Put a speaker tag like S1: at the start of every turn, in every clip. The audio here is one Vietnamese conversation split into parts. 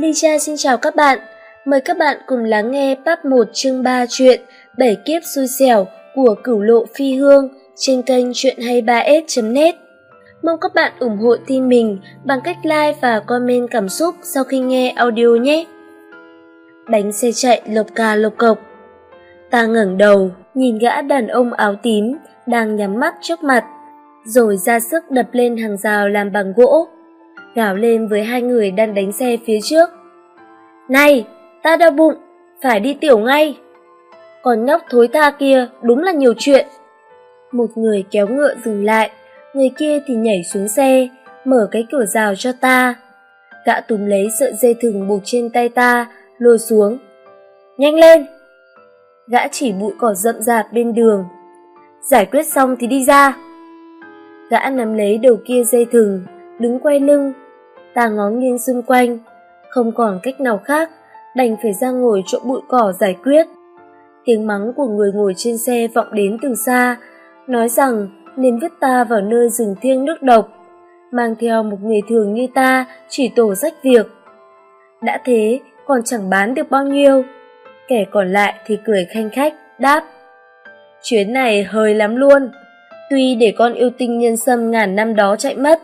S1: Ly xin chào các bạn. Mời các bạn cùng lắng nghe Part 1 chương 3 chuyện Bảy kiếp xui xẻo của Cửu Lộ Phi Hương trên kênh Chuyện 23s.net. Mong các bạn ủng hộ team mình bằng cách like và comment cảm xúc sau khi nghe audio nhé. Bánh xe chạy lộc cà lộc cộc. Ta ngẩng đầu, nhìn gã đàn ông áo tím đang nhắm mắt trước mặt, rồi ra sức đập lên hàng rào làm bằng gỗ, gào lên với hai người đang đánh xe phía trước. Này, ta đau bụng, phải đi tiểu ngay. Còn nhóc thối tha kia đúng là nhiều chuyện. Một người kéo ngựa dừng lại, người kia thì nhảy xuống xe, mở cái cửa rào cho ta. Gã túm lấy sợi dây thừng buộc trên tay ta, lôi xuống. Nhanh lên! Gã chỉ bụi cỏ rậm rạp bên đường. Giải quyết xong thì đi ra. Gã nắm lấy đầu kia dây thừng, đứng quay lưng. Ta ngó nghiêng xung quanh, không còn cách nào khác, đành phải ra ngồi chỗ bụi cỏ giải quyết. Tiếng mắng của người ngồi trên xe vọng đến từ xa, nói rằng nên vứt ta vào nơi rừng thiêng nước độc, mang theo một người thường như ta chỉ tổ rách việc. Đã thế, còn chẳng bán được bao nhiêu. Kẻ còn lại thì cười khanh khách, đáp. Chuyến này hơi lắm luôn, tuy để con yêu tinh nhân sâm ngàn năm đó chạy mất,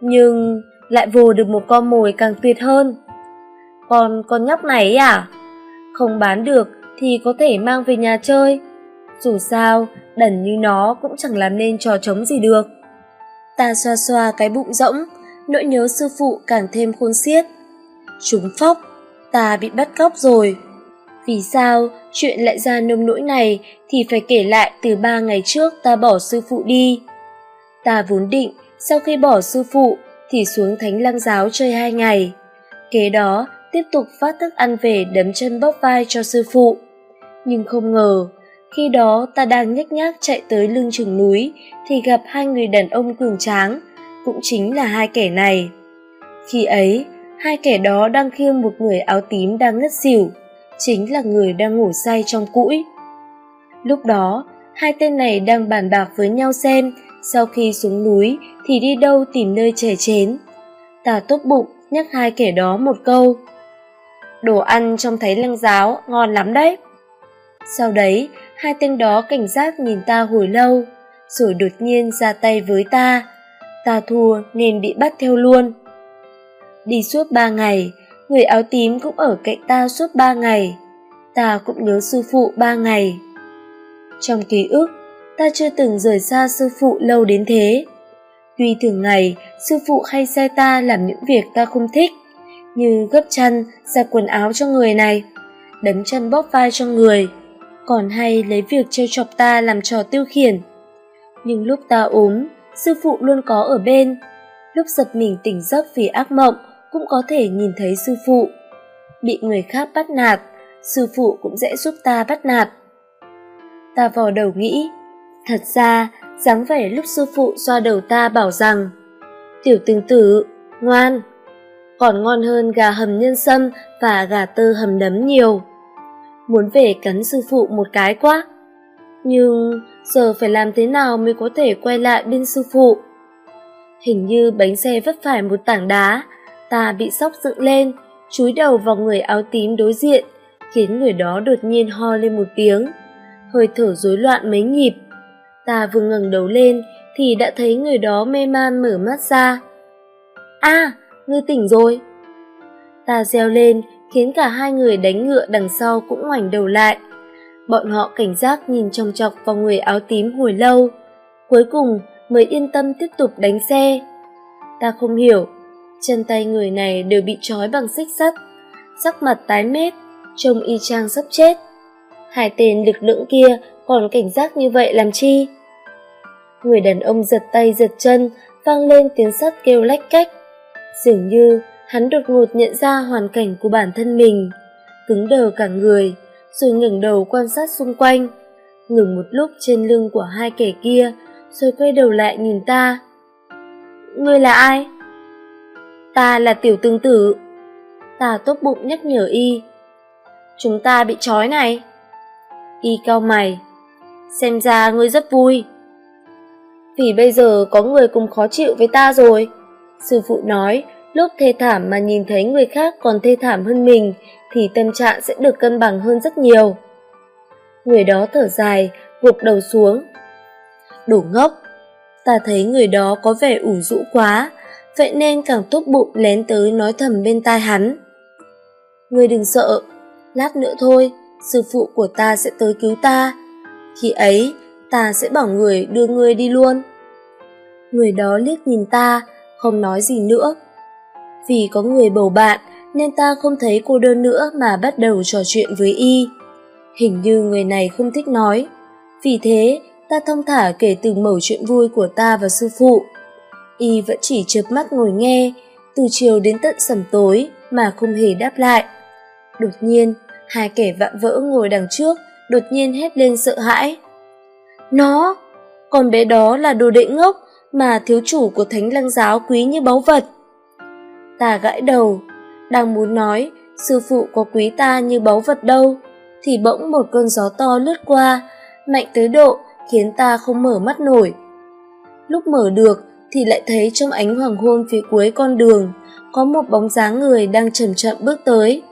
S1: nhưng lại vồ được một con mồi càng tuyệt hơn. Còn con nhóc này à? Không bán được thì có thể mang về nhà chơi. Dù sao, đần như nó cũng chẳng làm nên trò trống gì được. Ta xoa xoa cái bụng rỗng, nỗi nhớ sư phụ càng thêm khôn xiết. Chúng phóc, ta bị bắt cóc rồi. Vì sao chuyện lại ra nông nỗi này thì phải kể lại từ ba ngày trước ta bỏ sư phụ đi. Ta vốn định sau khi bỏ sư phụ thì xuống thánh lăng giáo chơi hai ngày. Kế đó tiếp tục phát thức ăn về đấm chân bóp vai cho sư phụ. Nhưng không ngờ, khi đó ta đang nhếch nhác chạy tới lưng chừng núi thì gặp hai người đàn ông cường tráng, cũng chính là hai kẻ này. Khi ấy, hai kẻ đó đang khiêng một người áo tím đang ngất xỉu, chính là người đang ngủ say trong cũi. Lúc đó, hai tên này đang bàn bạc với nhau xem sau khi xuống núi thì đi đâu tìm nơi chè chén. Ta tốt bụng nhắc hai kẻ đó một câu. Đồ ăn trong thấy lăng giáo ngon lắm đấy. Sau đấy, hai tên đó cảnh giác nhìn ta hồi lâu, rồi đột nhiên ra tay với ta. Ta thua nên bị bắt theo luôn. Đi suốt ba ngày, người áo tím cũng ở cạnh ta suốt ba ngày. Ta cũng nhớ sư phụ ba ngày. Trong ký ức, ta chưa từng rời xa sư phụ lâu đến thế. Tuy thường ngày, sư phụ hay sai ta làm những việc ta không thích, như gấp chăn, giặt quần áo cho người này, đấm chân bóp vai cho người, còn hay lấy việc trêu chọc ta làm trò tiêu khiển. Nhưng lúc ta ốm, sư phụ luôn có ở bên. Lúc giật mình tỉnh giấc vì ác mộng, cũng có thể nhìn thấy sư phụ. Bị người khác bắt nạt, sư phụ cũng dễ giúp ta bắt nạt. Ta vò đầu nghĩ, thật ra dáng vẻ lúc sư phụ xoa đầu ta bảo rằng, tiểu tương tử, ngoan, còn ngon hơn gà hầm nhân sâm và gà tơ hầm nấm nhiều. Muốn về cắn sư phụ một cái quá. Nhưng giờ phải làm thế nào mới có thể quay lại bên sư phụ? Hình như bánh xe vấp phải một tảng đá, ta bị sóc dựng lên, chúi đầu vào người áo tím đối diện, khiến người đó đột nhiên ho lên một tiếng. Hơi thở rối loạn mấy nhịp ta vừa ngẩng đầu lên thì đã thấy người đó mê man mở mắt ra. A à, ngươi tỉnh rồi. Ta reo lên khiến cả hai người đánh ngựa đằng sau cũng ngoảnh đầu lại. Bọn họ cảnh giác nhìn chòng chọc vào người áo tím hồi lâu. Cuối cùng mới yên tâm tiếp tục đánh xe. Ta không hiểu chân tay người này đều bị trói bằng xích sắt sắc mặt tái mét trông y chang sắp chết. Hai tên lực lượng kia còn cảnh giác như vậy làm chi? Người đàn ông giật tay giật chân, vang lên tiếng sắt kêu lách cách. Dường như, hắn đột ngột nhận ra hoàn cảnh của bản thân mình. Cứng đờ cả người, rồi ngẩng đầu quan sát xung quanh. Ngừng một lúc trên lưng của hai kẻ kia, rồi quay đầu lại nhìn ta. Ngươi là ai? Ta là tiểu tương tử ta tốt bụng nhắc nhở y. Chúng ta bị trói này. Y cau mày. Xem ra ngươi rất vui vì bây giờ có người cùng khó chịu với ta rồi. Sư phụ nói, lúc thê thảm mà nhìn thấy người khác còn thê thảm hơn mình, thì tâm trạng sẽ được cân bằng hơn rất nhiều. Người đó thở dài, gục đầu xuống. Đủ ngốc, ta thấy người đó có vẻ ủ rũ quá, vậy nên càng tốt bụng lén tới nói thầm bên tai hắn. Ngươi đừng sợ, lát nữa thôi, sư phụ của ta sẽ tới cứu ta. Khi ấy, ta sẽ bảo người đưa ngươi đi luôn người đó liếc nhìn ta, không nói gì nữa. Vì có người bầu bạn, nên ta không thấy cô đơn nữa mà bắt đầu trò chuyện với y. Hình như người này không thích nói. Vì thế, ta thong thả kể từng mẩu chuyện vui của ta và sư phụ. Y vẫn chỉ chớp mắt ngồi nghe, từ chiều đến tận sầm tối mà không hề đáp lại. Đột nhiên, hai kẻ vạm vỡ ngồi đằng trước đột nhiên hét lên sợ hãi. Nó! Con bé đó là đồ đệ ngốc mà thiếu chủ của thánh lăng giáo quý như báu vật. Ta gãi đầu đang muốn nói sư phụ có quý ta như báu vật đâu thì bỗng một cơn gió to lướt qua mạnh tới độ khiến ta không mở mắt nổi. Lúc mở được thì lại thấy trong ánh hoàng hôn phía cuối con đường có một bóng dáng người đang chậm chậm bước tới.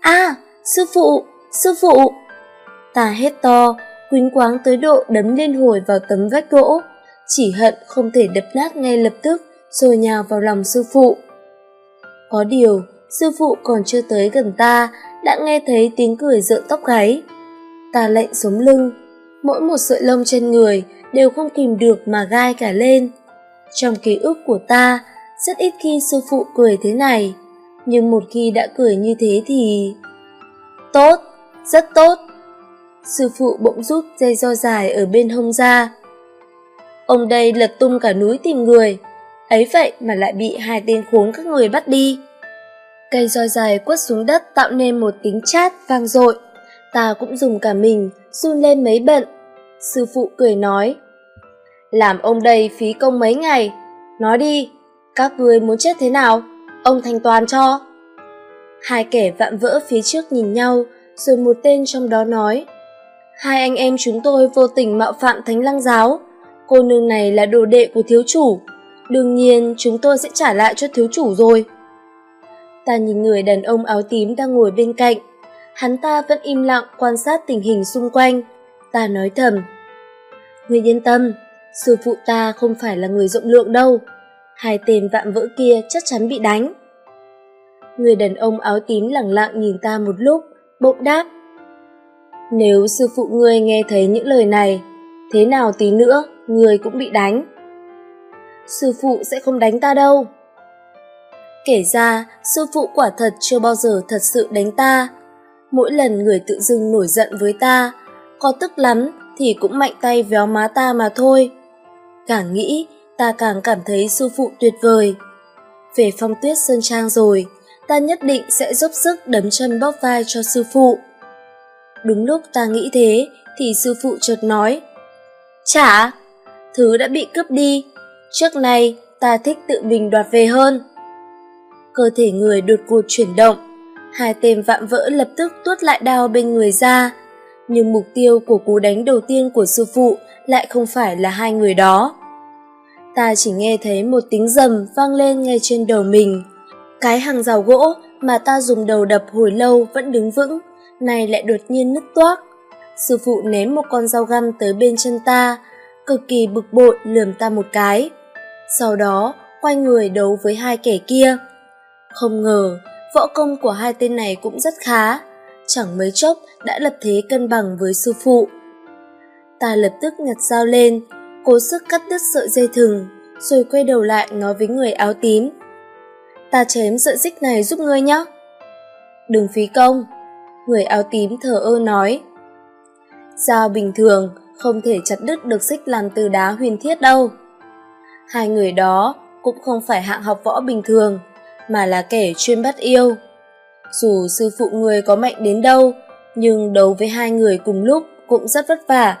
S1: A à, sư phụ sư phụ! Ta hét to quýnh quáng tới độ đấm liên hồi vào tấm vách gỗ chỉ hận không thể đập nát ngay lập tức, rồi nhào vào lòng sư phụ. Có điều, sư phụ còn chưa tới gần ta, đã nghe thấy tiếng cười rợn tóc gáy. Ta lệnh sống lưng, mỗi một sợi lông trên người đều không kìm được mà gai cả lên. Trong ký ức của ta, rất ít khi sư phụ cười thế này, nhưng một khi đã cười như thế thì tốt, rất tốt. Sư phụ bỗng rút dây do dài ở bên hông ra ông đây lật tung cả núi tìm người. Ấy vậy mà lại bị hai tên khốn các người bắt đi. Cây roi dài quất xuống đất tạo nên một tiếng chát vang dội. Ta cũng dùng cả mình, run lên mấy bận. Sư phụ cười nói, làm ông đây phí công mấy ngày. Nói đi, các ngươi muốn chết thế nào? Ông thanh toán cho. Hai kẻ vạm vỡ phía trước nhìn nhau, rồi một tên trong đó nói, hai anh em chúng tôi vô tình mạo phạm thánh lăng giáo cô nương này là đồ đệ của thiếu chủ. Đương nhiên, chúng tôi sẽ trả lại cho thiếu chủ rồi. Ta nhìn người đàn ông áo tím đang ngồi bên cạnh. Hắn ta vẫn im lặng quan sát tình hình xung quanh. Ta nói thầm người yên tâm, sư phụ ta không phải là người rộng lượng đâu. Hai tên vạm vỡ kia chắc chắn bị đánh. Người đàn ông áo tím lẳng lặng nhìn ta một lúc, bỗng đáp, nếu sư phụ ngươi nghe thấy những lời này, thế nào tí nữa? Người cũng bị đánh. Sư phụ sẽ không đánh ta đâu. Kể ra, sư phụ quả thật chưa bao giờ thật sự đánh ta. Mỗi lần người tự dưng nổi giận với ta, có tức lắm thì cũng mạnh tay véo má ta mà thôi. Càng nghĩ, ta càng cảm thấy sư phụ tuyệt vời. Về phong tuyết sơn trang rồi, ta nhất định sẽ giúp sức đấm chân bóp vai cho sư phụ. Đúng lúc ta nghĩ thế, thì sư phụ chợt nói, chả thứ đã bị cướp đi. Trước nay, ta thích tự mình đoạt về hơn. Cơ thể người đột ngột chuyển động. Hai tên vạm vỡ lập tức tuốt lại đao bên người ra. Nhưng mục tiêu của cú đánh đầu tiên của sư phụ lại không phải là hai người đó. Ta chỉ nghe thấy một tiếng rầm vang lên ngay trên đầu mình. Cái hàng rào gỗ mà ta dùng đầu đập hồi lâu vẫn đứng vững, nay lại đột nhiên nứt toác. Sư phụ ném một con dao găm tới bên chân ta cực kỳ bực bội lườm ta một cái. Sau đó, quay người đấu với hai kẻ kia. Không ngờ, võ công của hai tên này cũng rất khá. Chẳng mấy chốc đã lập thế cân bằng với sư phụ. Ta lập tức nhặt dao lên, cố sức cắt đứt sợi dây thừng, rồi quay đầu lại nói với người áo tím. Ta chém sợi xích này giúp ngươi nhé. Đừng phí công. Người áo tím thờ ơ nói. Dao bình thường không thể chặt đứt được xích làm từ đá huyền thiết đâu. Hai người đó cũng không phải hạng học võ bình thường, mà là kẻ chuyên bắt yêu. Dù sư phụ người có mạnh đến đâu, nhưng đấu với hai người cùng lúc cũng rất vất vả.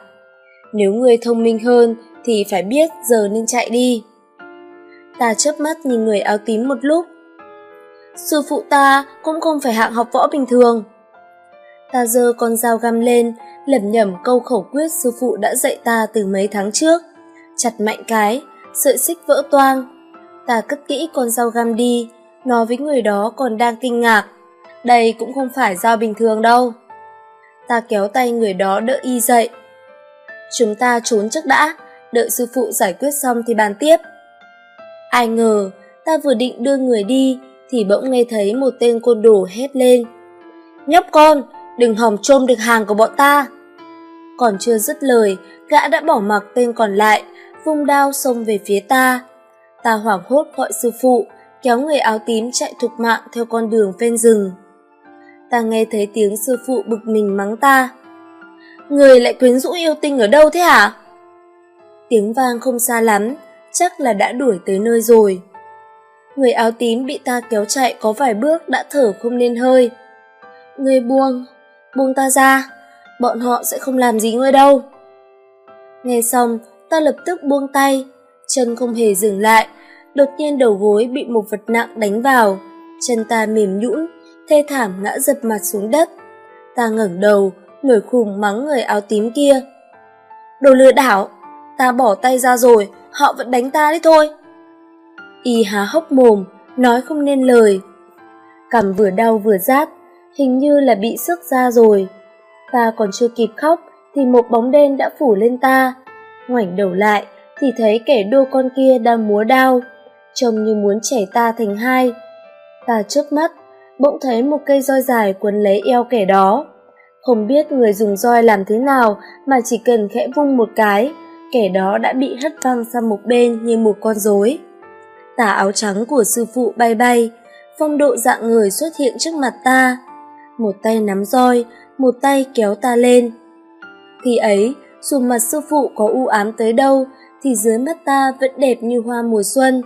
S1: Nếu người thông minh hơn thì phải biết giờ nên chạy đi. Ta chớp mắt nhìn người áo tím một lúc. Sư phụ ta cũng không phải hạng học võ bình thường ta giơ con dao găm lên, lẩm nhẩm câu khẩu quyết sư phụ đã dạy ta từ mấy tháng trước. Chặt mạnh cái, sợi xích vỡ toang. Ta cất kỹ con dao găm đi nói với người đó còn đang kinh ngạc. Đây cũng không phải dao bình thường đâu. Ta kéo tay người đó đỡ y dậy. Chúng ta trốn trước đã, đợi sư phụ giải quyết xong thì bàn tiếp. Ai ngờ, ta vừa định đưa người đi thì bỗng nghe thấy một tên côn đồ hét lên. Nhóc con đừng hòng trôm được hàng của bọn ta. Còn chưa dứt lời, gã đã bỏ mặc tên còn lại, vung đao xông về phía ta. Ta hoảng hốt gọi sư phụ, kéo người áo tím chạy thục mạng theo con đường ven rừng. Ta nghe thấy tiếng sư phụ bực mình mắng ta. Người lại quyến rũ yêu tinh ở đâu thế hả? Tiếng vang không xa lắm, chắc là đã đuổi tới nơi rồi. Người áo tím bị ta kéo chạy có vài bước đã thở không nên hơi. Người buông buông ta ra. Bọn họ sẽ không làm gì ngươi đâu. Nghe xong, ta lập tức buông tay, chân không hề dừng lại. Đột nhiên đầu gối bị một vật nặng đánh vào, chân ta mềm nhũn, thê thảm ngã dập mặt xuống đất. Ta ngẩng đầu, nổi khùng mắng người áo tím kia. Đồ lừa đảo, ta bỏ tay ra rồi, họ vẫn đánh ta đấy thôi. Y há hốc mồm, nói không nên lời. Cằm vừa đau vừa rát hình như là bị sức ra rồi. Ta còn chưa kịp khóc thì một bóng đen đã phủ lên ta. Ngoảnh đầu lại thì thấy kẻ đô con kia đang múa đao, trông như muốn chẻ ta thành hai. Ta trước mắt, bỗng thấy một cây roi dài quấn lấy eo kẻ đó. Không biết người dùng roi làm thế nào mà chỉ cần khẽ vung một cái, kẻ đó đã bị hất văng sang một bên như một con rối. Tà áo trắng của sư phụ bay bay, phong độ dạng người xuất hiện trước mặt ta một tay nắm roi, một tay kéo ta lên. Khi ấy, dù mặt sư phụ có u ám tới đâu, thì dưới mắt ta vẫn đẹp như hoa mùa xuân.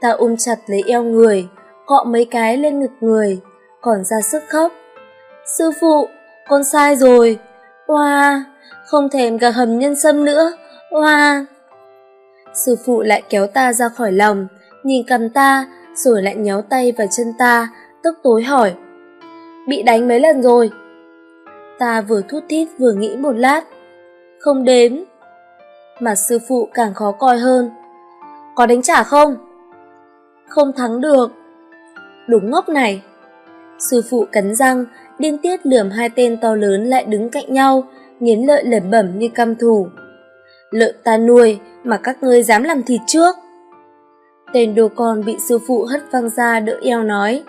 S1: Ta ôm chặt lấy eo người cọ mấy cái lên ngực người, còn ra sức khóc. Sư phụ, con sai rồi. Oa, không thèm cả hầm nhân sâm nữa. Oa. Sư phụ lại kéo ta ra khỏi lòng, nhìn cầm ta, rồi lại nhéo tay vào chân ta, tức tối hỏi bị đánh mấy lần rồi. Ta vừa thút thít vừa nghĩ một lát, không đếm, mà sư phụ càng khó coi hơn. Có đánh trả không? Không thắng được. Đúng ngốc này. Sư phụ cắn răng, điên tiết lườm hai tên to lớn lại đứng cạnh nhau, nghiến lợi lẩm bẩm như căm thù. Lợn ta nuôi, mà các ngươi dám làm thịt trước. Tên đồ con bị sư phụ hất văng ra đỡ eo nói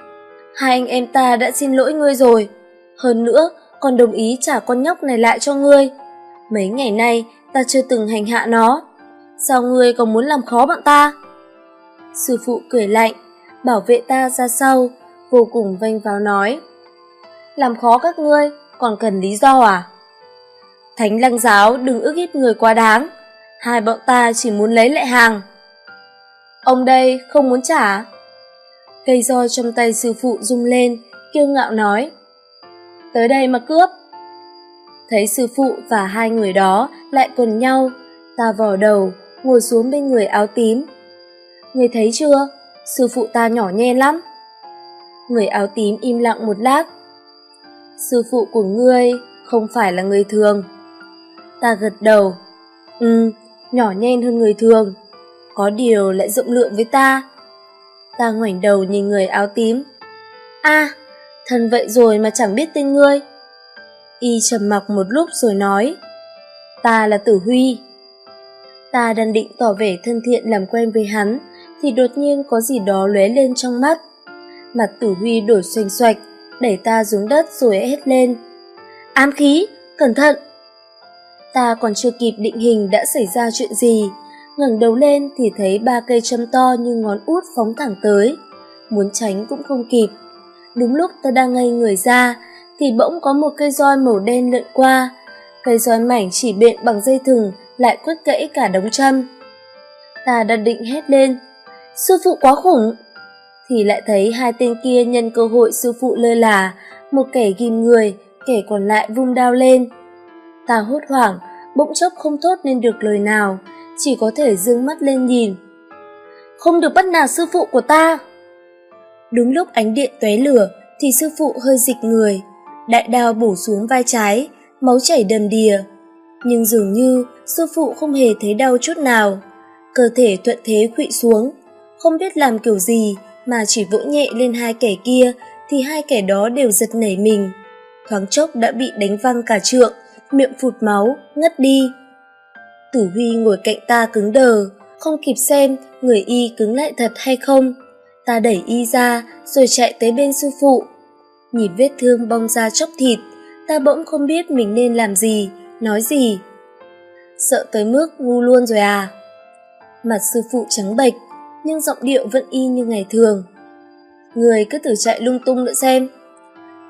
S1: hai anh em ta đã xin lỗi ngươi rồi. Hơn nữa còn đồng ý trả con nhóc này lại cho ngươi. Mấy ngày nay, ta chưa từng hành hạ nó. Sao ngươi còn muốn làm khó bọn ta? Sư phụ cười lạnh, bảo vệ ta ra sau, vô cùng vênh vào nói. Làm khó các ngươi, còn cần lý do à? Thánh lăng giáo đừng ức hiếp người quá đáng. Hai bọn ta chỉ muốn lấy lại hàng. Ông đây không muốn trả cây roi trong tay sư phụ rung lên, kiêu ngạo nói, tới đây mà cướp. Thấy sư phụ và hai người đó lại quần nhau, ta vò đầu, ngồi xuống bên người áo tím. Người thấy chưa? Sư phụ ta nhỏ nhen lắm. Người áo tím im lặng một lát. Sư phụ của ngươi không phải là người thường. Ta gật đầu. Ừ nhỏ nhen hơn người thường. Có điều lại rộng lượng với ta ta ngoảnh đầu nhìn người áo tím. A à, thân vậy rồi mà chẳng biết tên ngươi. Y trầm mặc một lúc rồi nói ta là tử huy. Ta đang định tỏ vẻ thân thiện làm quen với hắn thì đột nhiên có gì đó lóe lên trong mắt. Mặt tử huy đổi xoành xoạch đẩy ta xuống đất rồi hét lên ám khí cẩn thận! Ta còn chưa kịp định hình đã xảy ra chuyện gì ngẩng đầu lên thì thấy ba cây châm to như ngón út phóng thẳng tới. Muốn tránh cũng không kịp. Đúng lúc ta đang ngây người ra, thì bỗng có một cây roi màu đen lượn qua. Cây roi mảnh chỉ bện bằng dây thừng, lại quất gãy cả đống châm. Ta đã định hét lên, sư phụ quá khủng! Thì lại thấy hai tên kia nhân cơ hội sư phụ lơ là, một kẻ ghim người, kẻ còn lại vung đao lên. Ta hốt hoảng, bỗng chốc không thốt nên được lời nào chỉ có thể dương mắt lên nhìn. Không được bắt nạt sư phụ của ta. Đúng lúc ánh điện tóe lửa, thì sư phụ hơi dịch người. Đại đao bổ xuống vai trái, máu chảy đầm đìa. Nhưng dường như, sư phụ không hề thấy đau chút nào. Cơ thể thuận thế khuỵu xuống. Không biết làm kiểu gì, mà chỉ vỗ nhẹ lên hai kẻ kia, thì hai kẻ đó đều giật nảy mình. Thoáng chốc đã bị đánh văng cả trượng, miệng phụt máu, ngất đi tử huy ngồi cạnh ta cứng đờ, không kịp xem người y cứng lại thật hay không. Ta đẩy y ra, rồi chạy tới bên sư phụ. Nhìn vết thương bong ra chóc thịt, ta bỗng không biết mình nên làm gì, nói gì. Sợ tới mức ngu luôn rồi à. Mặt sư phụ trắng bệch, nhưng giọng điệu vẫn y như ngày thường. Người cứ thử chạy lung tung nữa xem.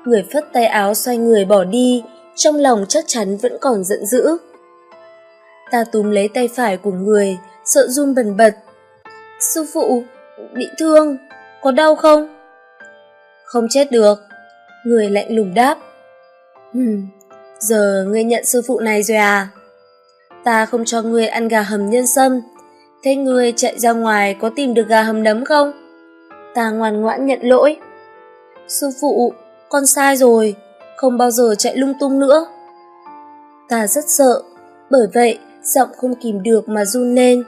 S1: Người phất tay áo xoay người bỏ đi, trong lòng chắc chắn vẫn còn giận dữ ta túm lấy tay phải của người, sợ run bần bật. Sư phụ, bị thương, có đau không? Không chết được. Người lạnh lùng đáp. Hừm, giờ ngươi nhận sư phụ này rồi à? Ta không cho ngươi ăn gà hầm nhân sâm. Thế ngươi chạy ra ngoài có tìm được gà hầm nấm không? Ta ngoan ngoãn nhận lỗi. Sư phụ, con sai rồi. Không bao giờ chạy lung tung nữa. Ta rất sợ. Bởi vậy giọng không kìm được mà run lên.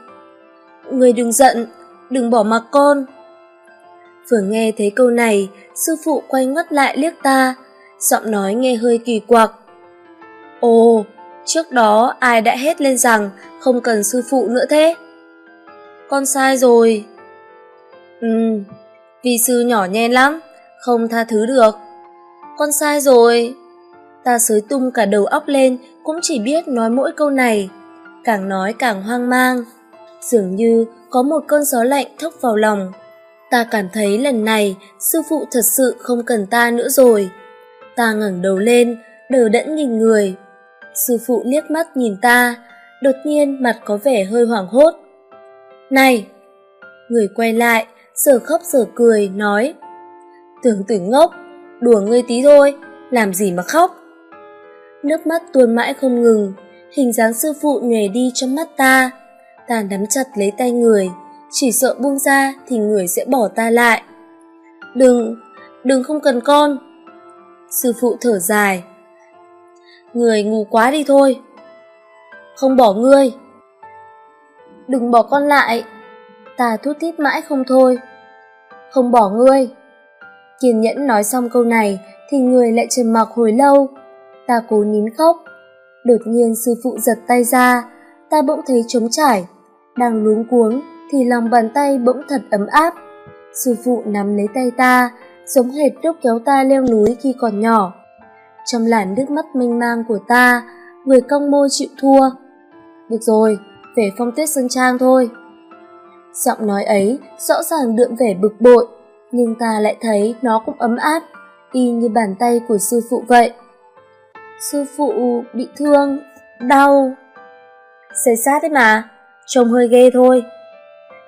S1: Người đừng giận, đừng bỏ mặc con. Vừa nghe thấy câu này, sư phụ quay ngoắt lại liếc ta, giọng nói nghe hơi kỳ quặc. Ồ, trước đó ai đã hét lên rằng không cần sư phụ nữa thế? Con sai rồi. Ừ vì sư nhỏ nhen lắm, không tha thứ được. Con sai rồi. Ta sới tung cả đầu óc lên, cũng chỉ biết nói mỗi câu này càng nói càng hoang mang. Dường như có một cơn gió lạnh thốc vào lòng. Ta cảm thấy lần này, sư phụ thật sự không cần ta nữa rồi. Ta ngẩng đầu lên, đờ đẫn nhìn người. Sư phụ liếc mắt nhìn ta, đột nhiên mặt có vẻ hơi hoảng hốt. Này! Người quay lại, giờ khóc giờ cười, nói, tưởng tử ngốc, đùa ngươi tí thôi, làm gì mà khóc? Nước mắt tuôn mãi không ngừng hình dáng sư phụ nhòe đi trong mắt ta. Ta nắm chặt lấy tay người. Chỉ sợ buông ra thì người sẽ bỏ ta lại. Đừng đừng không cần con. Sư phụ thở dài. Người ngu quá đi thôi. Không bỏ ngươi. Đừng bỏ con lại. Ta thút thít mãi không thôi. Không bỏ ngươi. Kiên nhẫn nói xong câu này thì người lại trầm mặc hồi lâu. Ta cố nín khóc đột nhiên sư phụ giật tay ra, ta bỗng thấy trống trải. Đang luống cuống thì lòng bàn tay bỗng thật ấm áp. Sư phụ nắm lấy tay ta, giống hệt lúc kéo ta leo núi khi còn nhỏ. Trong làn nước mắt mênh mang của ta, người cong môi chịu thua. Được rồi, về phong tuyết sơn trang thôi. Giọng nói ấy rõ ràng đượm vẻ bực bội, nhưng ta lại thấy nó cũng ấm áp, y như bàn tay của sư phụ vậy sư phụ bị thương, đau. Xảy sát đấy mà, trông hơi ghê thôi.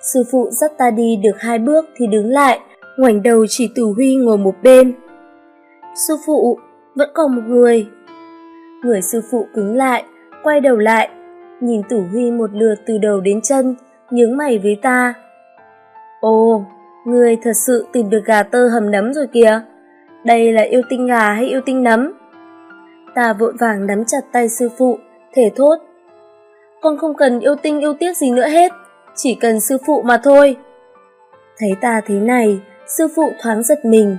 S1: Sư phụ dắt ta đi được hai bước thì đứng lại, ngoảnh đầu chỉ tử huy ngồi một bên. Sư phụ, vẫn còn một người. Người sư phụ cứng lại, quay đầu lại, nhìn tử huy một lượt từ đầu đến chân, nhướng mày với ta. Ồ, người thật sự tìm được gà tơ hầm nấm rồi kìa. Đây là yêu tinh gà hay yêu tinh nấm? Ta vội vàng nắm chặt tay sư phụ, thể thốt. Con không cần yêu tinh yêu tiếc gì nữa hết, chỉ cần sư phụ mà thôi. Thấy ta thế này, sư phụ thoáng giật mình.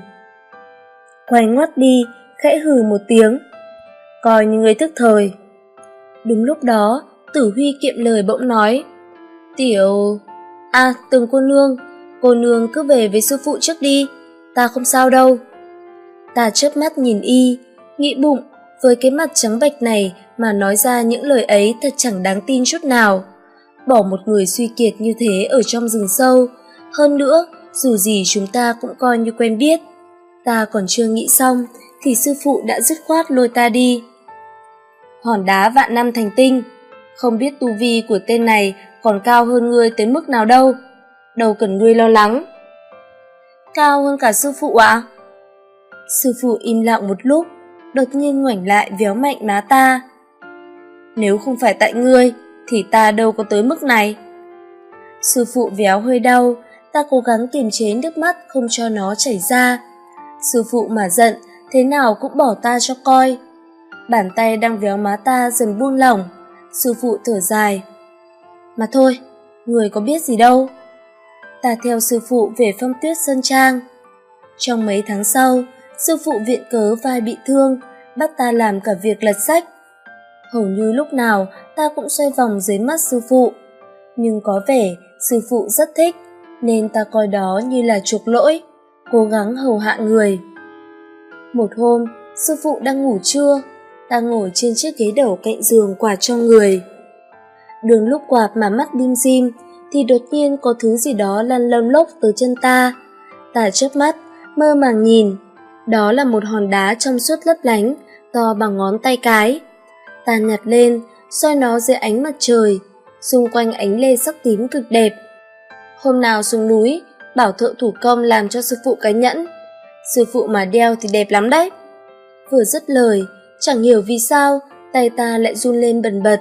S1: Quay ngoắt đi, khẽ hừ một tiếng. Coi như người thức thời. Đúng lúc đó, tử huy kiệm lời bỗng nói. Tiểu à từng cô nương cô nương cứ về với sư phụ trước đi, ta không sao đâu. Ta chớp mắt nhìn y, nghĩ bụng với cái mặt trắng bạch này mà nói ra những lời ấy thật chẳng đáng tin chút nào. Bỏ một người suy kiệt như thế ở trong rừng sâu. Hơn nữa, dù gì chúng ta cũng coi như quen biết. Ta còn chưa nghĩ xong, thì sư phụ đã dứt khoát lôi ta đi. Hòn đá vạn năm thành tinh. Không biết tu vi của tên này còn cao hơn ngươi tới mức nào đâu. Đâu cần ngươi lo lắng. Cao hơn cả sư phụ ạ. À? sư phụ im lặng một lúc đột nhiên ngoảnh lại véo mạnh má ta. Nếu không phải tại ngươi thì ta đâu có tới mức này. Sư phụ véo hơi đau ta cố gắng kiềm chế nước mắt không cho nó chảy ra. Sư phụ mà giận thế nào cũng bỏ ta cho coi. Bàn tay đang véo má ta dần buông lỏng sư phụ thở dài. Mà thôi người có biết gì đâu. Ta theo sư phụ về phong tuyết Sơn Trang. Trong mấy tháng sau, sư phụ viện cớ vai bị thương, bắt ta làm cả việc lật sách. Hầu như lúc nào ta cũng xoay vòng dưới mắt sư phụ. Nhưng có vẻ sư phụ rất thích, nên ta coi đó như là chuộc lỗi, cố gắng hầu hạ người. Một hôm, sư phụ đang ngủ trưa, ta ngồi trên chiếc ghế đầu cạnh giường quạt cho người. Đường lúc quạt mà mắt lim dim, thì đột nhiên có thứ gì đó lăn lông lốc từ chân ta. Ta chớp mắt, mơ màng nhìn. Đó là một hòn đá trong suốt lấp lánh, to bằng ngón tay cái. Ta nhặt lên, soi nó dưới ánh mặt trời, xung quanh ánh lê sắc tím cực đẹp. Hôm nào xuống núi, bảo thợ thủ công làm cho sư phụ cái nhẫn. Sư phụ mà đeo thì đẹp lắm đấy. Vừa dứt lời, chẳng hiểu vì sao, tay ta lại run lên bần bật.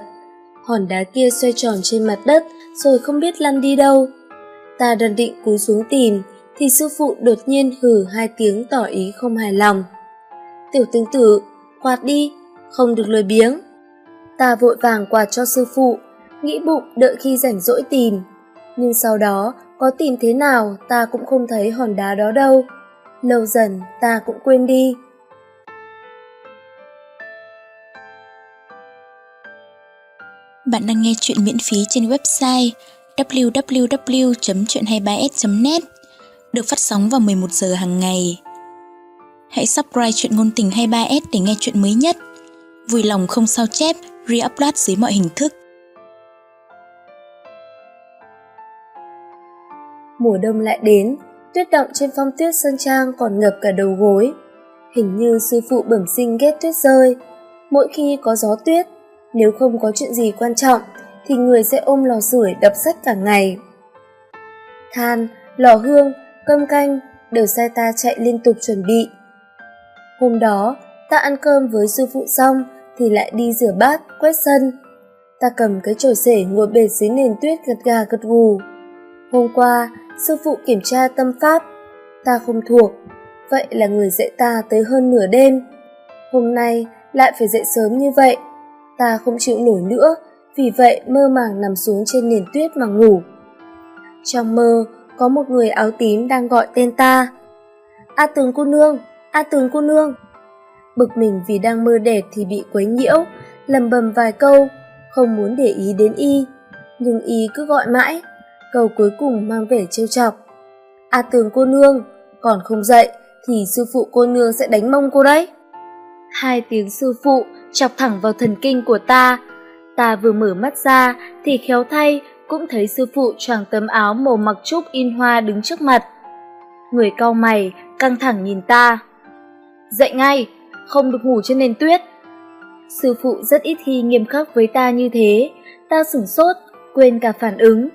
S1: Hòn đá kia xoay tròn trên mặt đất, rồi không biết lăn đi đâu. Ta đang định cúi xuống tìm, thì sư phụ đột nhiên hử hai tiếng tỏ ý không hài lòng. Tiểu tương tử, quạt đi, không được lười biếng. Ta vội vàng quạt cho sư phụ, nghĩ bụng đợi khi rảnh rỗi tìm. Nhưng sau đó, có tìm thế nào ta cũng không thấy hòn đá đó đâu. Lâu dần ta cũng quên đi.
S2: Bạn đang nghe chuyện miễn phí trên website www.chuyện23s.net được phát sóng vào 11 giờ hàng ngày. Hãy subscribe chuyện ngôn tình 23s để nghe chuyện mới nhất. Vui lòng không sao chép, re-upload dưới mọi hình thức.
S1: Mùa đông lại đến, tuyết động trên phong tuyết sơn trang còn ngập cả đầu gối. Hình như sư phụ bẩm sinh ghét tuyết rơi. Mỗi khi có gió tuyết, nếu không có chuyện gì quan trọng, thì người sẽ ôm lò sưởi đập sách cả ngày. Than, lò hương, cơm canh đều sai ta chạy liên tục chuẩn bị. Hôm đó, ta ăn cơm với sư phụ xong thì lại đi rửa bát, quét sân. Ta cầm cái chổi sể ngồi bệt dưới nền tuyết gật gà gật gù. Hôm qua, sư phụ kiểm tra tâm pháp, ta không thuộc, vậy là người dạy ta tới hơn nửa đêm. Hôm nay lại phải dậy sớm như vậy, ta không chịu nổi nữa, vì vậy mơ màng nằm xuống trên nền tuyết mà ngủ. Trong mơ, có một người áo tím đang gọi tên ta. A tường cô nương, A tường cô nương. Bực mình vì đang mơ đẹp thì bị quấy nhiễu, lầm bầm vài câu, không muốn để ý đến y. Nhưng y cứ gọi mãi, câu cuối cùng mang vẻ trêu chọc. A tường cô nương, còn không dậy thì sư phụ cô nương sẽ đánh mông cô đấy. Hai tiếng sư phụ chọc thẳng vào thần kinh của ta. Ta vừa mở mắt ra thì khéo thay cũng thấy sư phụ choàng tấm áo màu mặc trúc in hoa đứng trước mặt. Người cau mày, căng thẳng nhìn ta. Dậy ngay, không được ngủ trên nền tuyết. Sư phụ rất ít khi nghiêm khắc với ta như thế, ta sửng sốt, quên cả phản ứng.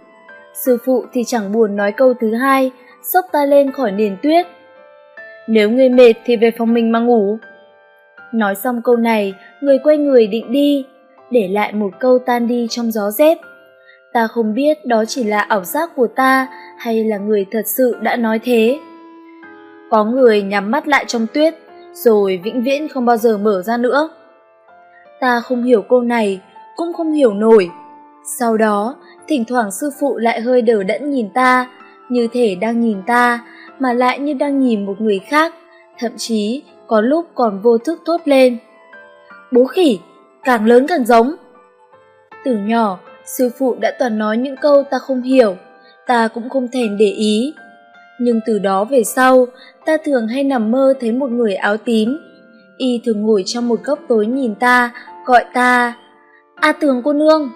S1: Sư phụ thì chẳng buồn nói câu thứ hai, xốc ta lên khỏi nền tuyết. Nếu ngươi mệt thì về phòng mình mà ngủ. Nói xong câu này, người quay người định đi, để lại một câu tan đi trong gió rét. Ta không biết đó chỉ là ảo giác của ta hay là người thật sự đã nói thế. Có người nhắm mắt lại trong tuyết, rồi vĩnh viễn không bao giờ mở ra nữa. Ta không hiểu cô này, cũng không hiểu nổi. Sau đó, thỉnh thoảng sư phụ lại hơi đờ đẫn nhìn ta, như thể đang nhìn ta, mà lại như đang nhìn một người khác, thậm chí có lúc còn vô thức thốt lên. Bố khỉ, càng lớn càng giống. Từ nhỏ, sư phụ đã toàn nói những câu ta không hiểu, ta cũng không thèm để ý. Nhưng từ đó về sau, ta thường hay nằm mơ thấy một người áo tím. Y thường ngồi trong một góc tối nhìn ta, gọi ta, A tường cô nương.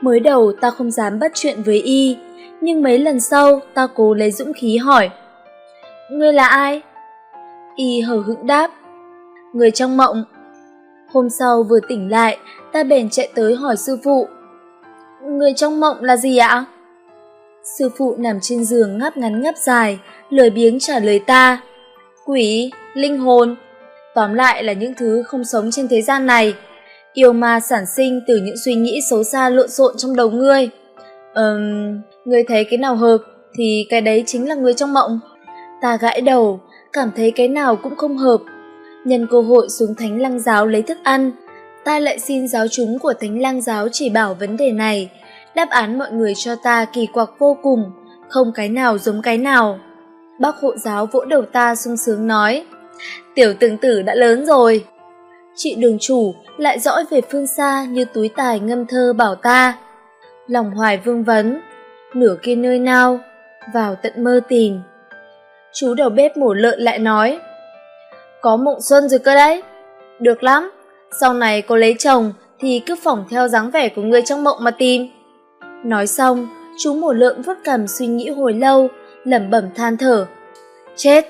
S1: Mới đầu ta không dám bắt chuyện với Y, nhưng mấy lần sau ta cố lấy dũng khí hỏi. Ngươi là ai? Y hờ hững đáp. Người trong mộng. Hôm sau vừa tỉnh lại, ta bèn chạy tới hỏi sư phụ. Người trong mộng là gì ạ? Sư phụ nằm trên giường ngáp ngắn ngáp dài, lười biếng trả lời ta. Quỷ, linh hồn, tóm lại là những thứ không sống trên thế gian này. Yêu ma sản sinh từ những suy nghĩ xấu xa lộn xộn trong đầu ngươi. Ừm, ngươi thấy cái nào hợp thì cái đấy chính là người trong mộng. Ta gãi đầu, cảm thấy cái nào cũng không hợp. Nhân cơ hội xuống thánh lăng giáo lấy thức ăn, ta lại xin giáo chúng của thánh lăng giáo chỉ bảo vấn đề này. Đáp án mọi người cho ta kỳ quặc vô cùng, không cái nào giống cái nào. Bác hộ giáo vỗ đầu ta sung sướng nói, tiểu tương tử đã lớn rồi. Chị đường chủ lại dõi về phương xa như túi tài ngâm thơ bảo ta. Lòng hoài vương vấn, nửa kia nơi nào, vào tận mơ tìm. Chú đầu bếp mổ lợn lại nói, có mộng xuân rồi cơ đấy. Được lắm, sau này cô lấy chồng thì cứ phỏng theo dáng vẻ của người trong mộng mà tìm. Nói xong, chú mổ lợn vất cằm suy nghĩ hồi lâu, lẩm bẩm than thở. Chết,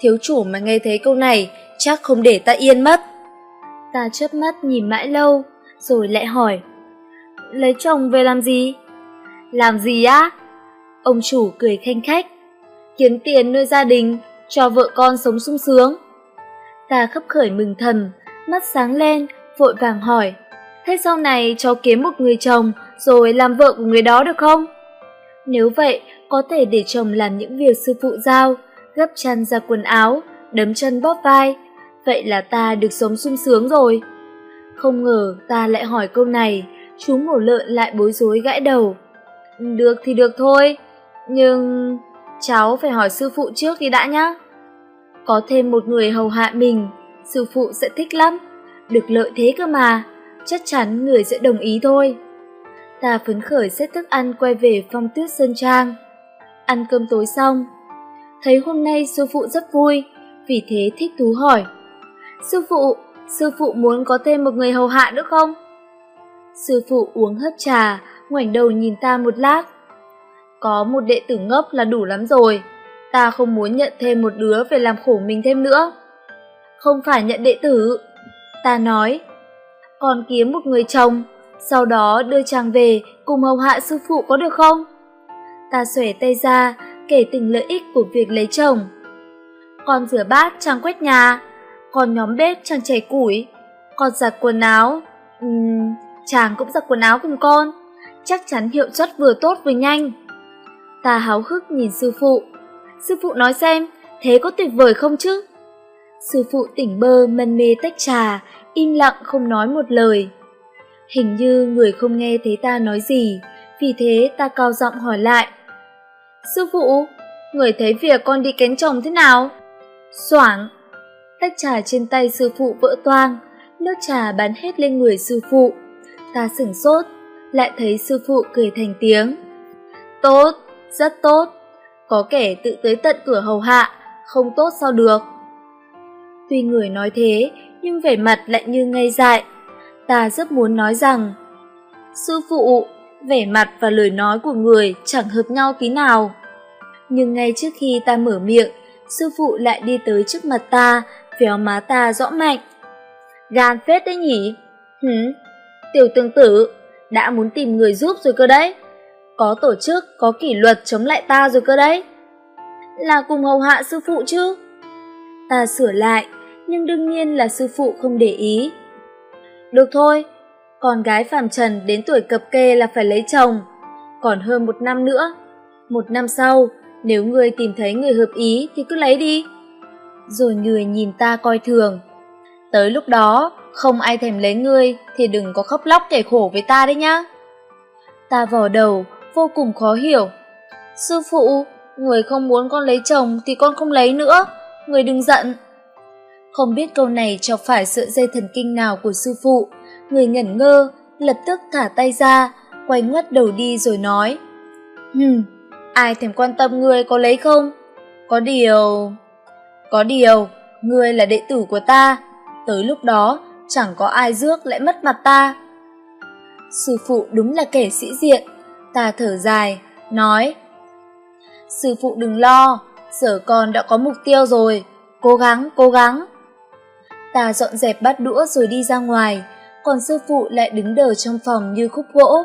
S1: thiếu chủ mà nghe thấy câu này chắc không để ta yên mất. Ta chớp mắt nhìn mãi lâu, rồi lại hỏi. Lấy chồng về làm gì? Làm gì á? Ông chủ cười khanh khách. Kiếm tiền nuôi gia đình, cho vợ con sống sung sướng. Ta khấp khởi mừng thầm, mắt sáng lên, vội vàng hỏi. Thế sau này cháu kiếm một người chồng rồi làm vợ của người đó được không? Nếu vậy, có thể để chồng làm những việc sư phụ giao, gấp chăn ra quần áo, đấm chân bóp vai. Vậy là ta được sống sung sướng rồi. Không ngờ ta lại hỏi câu này, chú mổ lợn lại bối rối gãi đầu. Được thì được thôi, nhưng cháu phải hỏi sư phụ trước đi đã nhá. Có thêm một người hầu hạ mình, sư phụ sẽ thích lắm, được lợi thế cơ mà, chắc chắn người sẽ đồng ý thôi. Ta phấn khởi xếp thức ăn quay về phong tuyết sơn trang. Ăn cơm tối xong, thấy hôm nay sư phụ rất vui, vì thế thích thú hỏi. Sư phụ, sư phụ muốn có thêm một người hầu hạ nữa không? Sư phụ uống hớp trà, ngoảnh đầu nhìn ta một lát. Có một đệ tử ngốc là đủ lắm rồi, ta không muốn nhận thêm một đứa về làm khổ mình thêm nữa. Không phải nhận đệ tử, ta nói, còn kiếm một người chồng, sau đó đưa chàng về cùng hầu hạ sư phụ có được không? Ta xòe tay ra, kể từng lợi ích của việc lấy chồng. Con rửa bát chàng quét nhà, còn nhóm bếp chàng chảy củi, con giặt quần áo, uhm, chàng cũng giặt quần áo cùng con, chắc chắn hiệu suất vừa tốt vừa nhanh. Ta háo hức nhìn sư phụ. Sư phụ nói xem, thế có tuyệt vời không chứ? Sư phụ tỉnh bơ mân mê tách trà, im lặng không nói một lời. Hình như người không nghe thấy ta nói gì, vì thế ta cao giọng hỏi lại. Sư phụ, người thấy việc con đi kén chồng thế nào? Soảng! Tách trà trên tay sư phụ vỡ toang, nước trà bắn hết lên người sư phụ. Ta sửng sốt, lại thấy sư phụ cười thành tiếng. Tốt, rất tốt, có kẻ tự tới tận cửa hầu hạ, không tốt sao được. Tuy người nói thế, nhưng vẻ mặt lại như ngây dại. Ta rất muốn nói rằng, Sư phụ, vẻ mặt và lời nói của người chẳng hợp nhau tí nào. Nhưng ngay trước khi ta mở miệng, sư phụ lại đi tới trước mặt ta, véo má ta rõ mạnh. Gan phết đấy nhỉ? Hử? Tiểu tương tử, đã muốn tìm người giúp rồi cơ đấy. Có tổ chức, có kỷ luật chống lại ta rồi cơ đấy. Là cùng hầu hạ sư phụ chứ? Ta sửa lại, nhưng đương nhiên là sư phụ không để ý. Được thôi, con gái phàm trần đến tuổi cập kê là phải lấy chồng, còn hơn một năm nữa. Một năm sau, nếu người tìm thấy người hợp ý thì cứ lấy đi. Rồi người nhìn ta coi thường. Tới lúc đó, không ai thèm lấy ngươi thì đừng có khóc lóc kể khổ với ta đấy nhá. Ta vò đầu, vô cùng khó hiểu. Sư phụ, người không muốn con lấy chồng thì con không lấy nữa, người đừng giận. Không biết câu này chọc phải sợi dây thần kinh nào của sư phụ, người ngẩn ngơ, lập tức thả tay ra, quay ngoắt đầu đi rồi nói. Hừm, ai thèm quan tâm ngươi có lấy không? Có điều... Có điều, ngươi là đệ tử của ta, tới lúc đó chẳng có ai rước lại mất mặt ta. Sư phụ đúng là kẻ sĩ diện, ta thở dài, nói. Sư phụ đừng lo, sở con đã có mục tiêu rồi, cố gắng, cố gắng. Ta dọn dẹp bát đũa rồi đi ra ngoài, còn sư phụ lại đứng đờ trong phòng như khúc gỗ.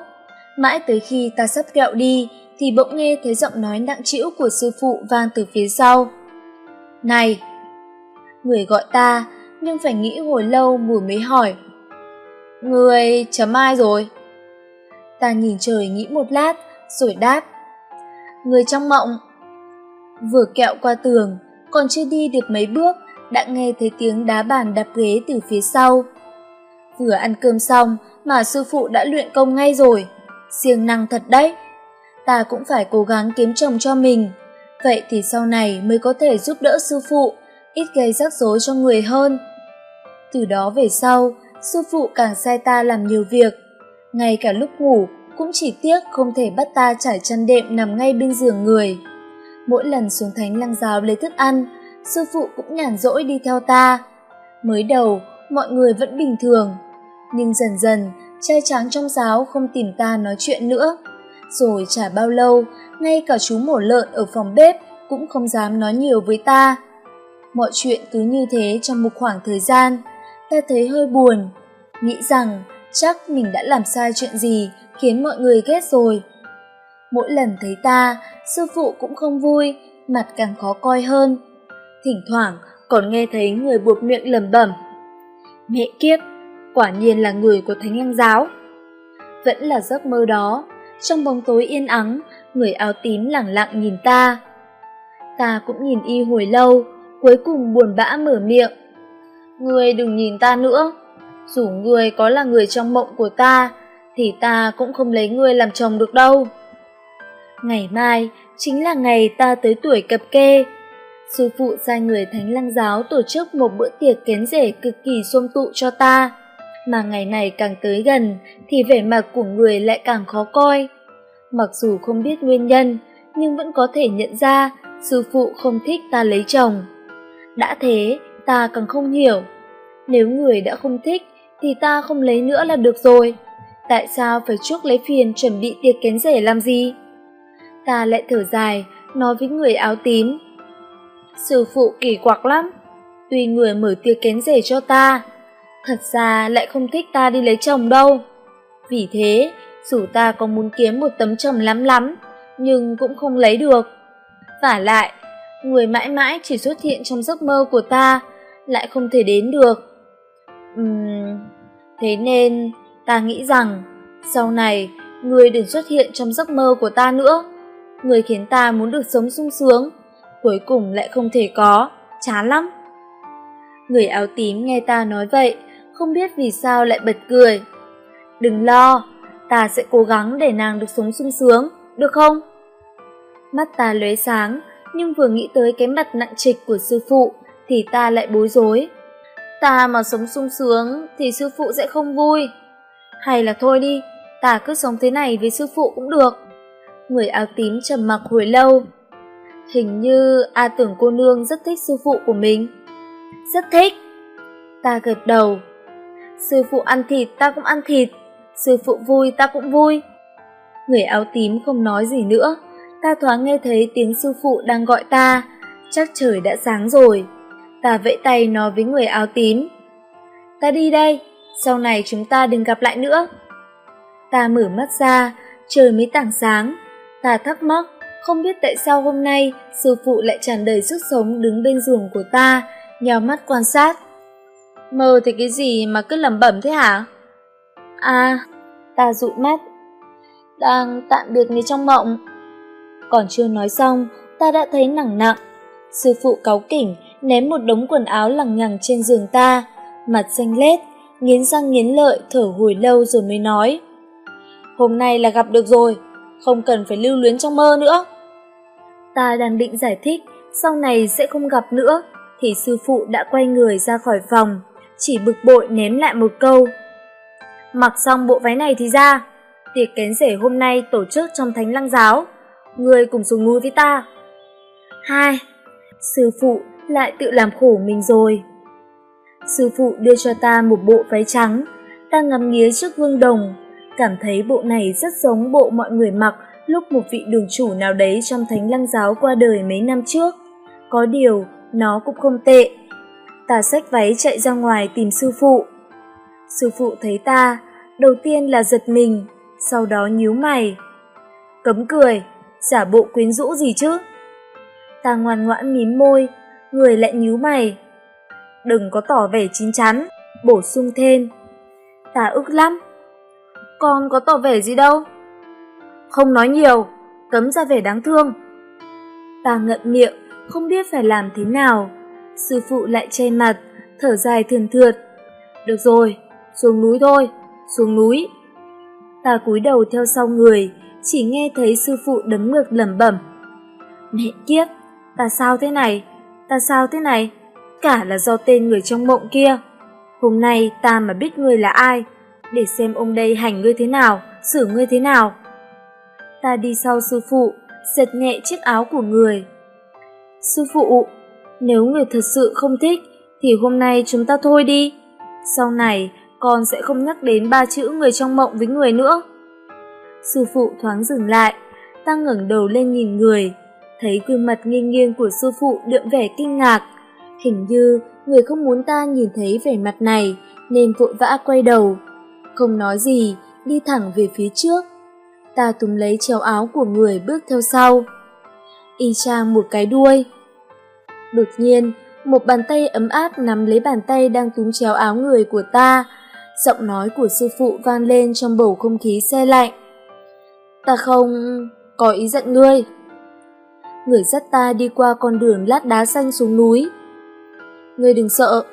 S1: Mãi tới khi ta sắp kẹo đi, thì bỗng nghe thấy giọng nói nặng trĩu của sư phụ vang từ phía sau. Này! Người gọi ta, nhưng phải nghĩ hồi lâu mùi mới hỏi. Người chấm ai rồi? Ta nhìn trời nghĩ một lát, rồi đáp. Người trong mộng. Vừa kẹo qua tường, còn chưa đi được mấy bước, đã nghe thấy tiếng đá bàn đạp ghế từ phía sau. Vừa ăn cơm xong mà sư phụ đã luyện công ngay rồi, siêng năng thật đấy. ta cũng phải cố gắng kiếm chồng cho mình. Vậy thì sau này mới có thể giúp đỡ sư phụ, ít gây rắc rối cho người hơn. Từ đó về sau, sư phụ càng sai ta làm nhiều việc. Ngay cả lúc ngủ cũng chỉ tiếc không thể bắt ta trải chăn đệm nằm ngay bên giường người. Mỗi lần xuống thánh lăng giáo lấy thức ăn, sư phụ cũng nhàn rỗi đi theo ta. Mới đầu, mọi người vẫn bình thường, nhưng dần dần, trai tráng trong giáo không tìm ta nói chuyện nữa. Rồi chả bao lâu, ngay cả chú mổ lợn ở phòng bếp cũng không dám nói nhiều với ta. Mọi chuyện cứ như thế trong một khoảng thời gian, ta thấy hơi buồn, nghĩ rằng chắc mình đã làm sai chuyện gì khiến mọi người ghét rồi. Mỗi lần thấy ta, sư phụ cũng không vui, mặt càng khó coi hơn. Thỉnh thoảng còn nghe thấy người buộc miệng lầm bẩm. Mẹ kiếp, quả nhiên là người của thánh lăng giáo. Vẫn là giấc mơ đó, trong bóng tối yên ắng, người áo tím lẳng lặng nhìn ta. Ta cũng nhìn y hồi lâu, cuối cùng buồn bã mở miệng. Người đừng nhìn ta nữa, dù người có là người trong mộng của ta, thì ta cũng không lấy ngươi làm chồng được đâu. Ngày mai chính là ngày ta tới tuổi cập kê. Sư phụ sai người Thánh Lăng Giáo tổ chức một bữa tiệc kén rể cực kỳ xôm tụ cho ta. Mà ngày này càng tới gần thì vẻ mặt của người lại càng khó coi. Mặc dù không biết nguyên nhân, nhưng vẫn có thể nhận ra sư phụ không thích ta lấy chồng. Đã thế, ta càng không hiểu. Nếu người đã không thích thì ta không lấy nữa là được rồi tại sao phải chuốc lấy phiền chuẩn bị tiệc kén rể làm gì? Ta lại thở dài, nói với người áo tím. Sư phụ kỳ quặc lắm, tuy người mở tiệc kén rể cho ta, thật ra lại không thích ta đi lấy chồng đâu. Vì thế, dù ta có muốn kiếm một tấm chồng lắm lắm, nhưng cũng không lấy được. Và lại, người mãi mãi chỉ xuất hiện trong giấc mơ của ta, lại không thể đến được. Uhm, thế nên Ta nghĩ rằng, sau này, người đừng xuất hiện trong giấc mơ của ta nữa. Người khiến ta muốn được sống sung sướng, cuối cùng lại không thể có, chán lắm. Người áo tím nghe ta nói vậy, không biết vì sao lại bật cười. Đừng lo, ta sẽ cố gắng để nàng được sống sung sướng, được không? Mắt ta lóe sáng, nhưng vừa nghĩ tới cái mặt nặng trịch của sư phụ thì ta lại bối rối. Ta mà sống sung sướng thì sư phụ sẽ không vui. Hay là thôi đi, ta cứ sống thế này với sư phụ cũng được. Người áo tím trầm mặc hồi lâu. Hình như A tưởng cô nương rất thích sư phụ của mình. Rất thích. Ta gật đầu. Sư phụ ăn thịt ta cũng ăn thịt, sư phụ vui ta cũng vui. Người áo tím không nói gì nữa, ta thoáng nghe thấy tiếng sư phụ đang gọi ta, chắc trời đã sáng rồi. Ta vẫy tay nói với người áo tím. Ta đi đây, sau này chúng ta đừng gặp lại nữa. Ta mở mắt ra, trời mới tảng sáng. Ta thắc mắc, không biết tại sao hôm nay sư phụ lại tràn đầy sức sống đứng bên giường của ta, nhào mắt quan sát. Mơ thì cái gì mà cứ lẩm bẩm thế hả? À, ta dụ mắt. Đang tạm biệt người trong mộng. Còn chưa nói xong, ta đã thấy nặng nặng. Sư phụ cáu kỉnh ném một đống quần áo lằng nhằng trên giường ta, mặt xanh lét, nghiến răng nghiến lợi thở hồi lâu rồi mới nói. Hôm nay là gặp được rồi, không cần phải lưu luyến trong mơ nữa. Ta đang định giải thích, sau này sẽ không gặp nữa, thì sư phụ đã quay người ra khỏi phòng, chỉ bực bội ném lại một câu. Mặc xong bộ váy này thì ra, tiệc kén rể hôm nay tổ chức trong thánh lăng giáo, người cùng xuống núi với ta. Hai, sư phụ lại tự làm khổ mình rồi. Sư phụ đưa cho ta một bộ váy trắng, ta ngắm nghía trước gương đồng, cảm thấy bộ này rất giống bộ mọi người mặc lúc một vị đường chủ nào đấy trong thánh lăng giáo qua đời mấy năm trước. Có điều, nó cũng không tệ. Ta xách váy chạy ra ngoài tìm sư phụ. Sư phụ thấy ta, đầu tiên là giật mình, sau đó nhíu mày. Cấm cười, giả bộ quyến rũ gì chứ? Ta ngoan ngoãn mím môi, người lại nhíu mày đừng có tỏ vẻ chín chắn, bổ sung thêm. Ta ức lắm. Con có tỏ vẻ gì đâu. Không nói nhiều, cấm ra vẻ đáng thương. Ta ngậm miệng, không biết phải làm thế nào. Sư phụ lại che mặt, thở dài thườn thượt. Được rồi, xuống núi thôi, xuống núi. Ta cúi đầu theo sau người, chỉ nghe thấy sư phụ đấm ngược lẩm bẩm. Mẹ kiếp, ta sao thế này? Ta sao thế này? Cả là do tên người trong mộng kia. Hôm nay ta mà biết người là ai, để xem ông đây hành ngươi thế nào, xử ngươi thế nào. Ta đi sau sư phụ, giật nhẹ chiếc áo của người. Sư phụ, nếu người thật sự không thích, thì hôm nay chúng ta thôi đi. Sau này, con sẽ không nhắc đến ba chữ người trong mộng với người nữa. Sư phụ thoáng dừng lại, ta ngẩng đầu lên nhìn người, thấy gương mặt nghiêng nghiêng của sư phụ đượm vẻ kinh ngạc. Hình như người không muốn ta nhìn thấy vẻ mặt này, nên vội vã quay đầu. Không nói gì, đi thẳng về phía trước. Ta túm lấy chéo áo của người bước theo sau. Y chang một cái đuôi. Đột nhiên, một bàn tay ấm áp nắm lấy bàn tay đang túm chéo áo người của ta. Giọng nói của sư phụ vang lên trong bầu không khí xe lạnh. Ta không có ý giận ngươi. Người dắt ta đi qua con đường lát đá xanh xuống núi. Ngươi đừng sợ.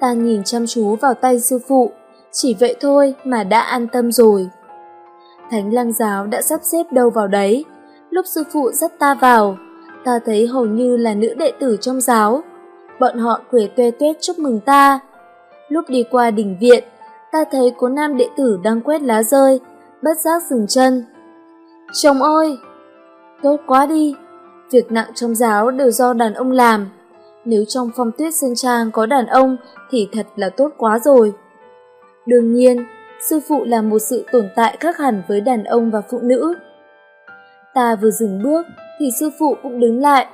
S1: Ta nhìn chăm chú vào tay sư phụ, chỉ vậy thôi mà đã an tâm rồi. Thánh lăng giáo đã sắp xếp đâu vào đấy. Lúc sư phụ dắt ta vào, ta thấy hầu như là nữ đệ tử trong giáo. Bọn họ cười tuê tuét chúc mừng ta. Lúc đi qua đỉnh viện, ta thấy có nam đệ tử đang quét lá rơi, bất giác dừng chân. Chồng ơi! Tốt quá đi! Việc nặng trong giáo đều do đàn ông làm. Nếu trong phong tuyết sơn trang có đàn ông thì thật là tốt quá rồi. Đương nhiên, sư phụ là một sự tồn tại khác hẳn với đàn ông và phụ nữ. Ta vừa dừng bước thì sư phụ cũng đứng lại.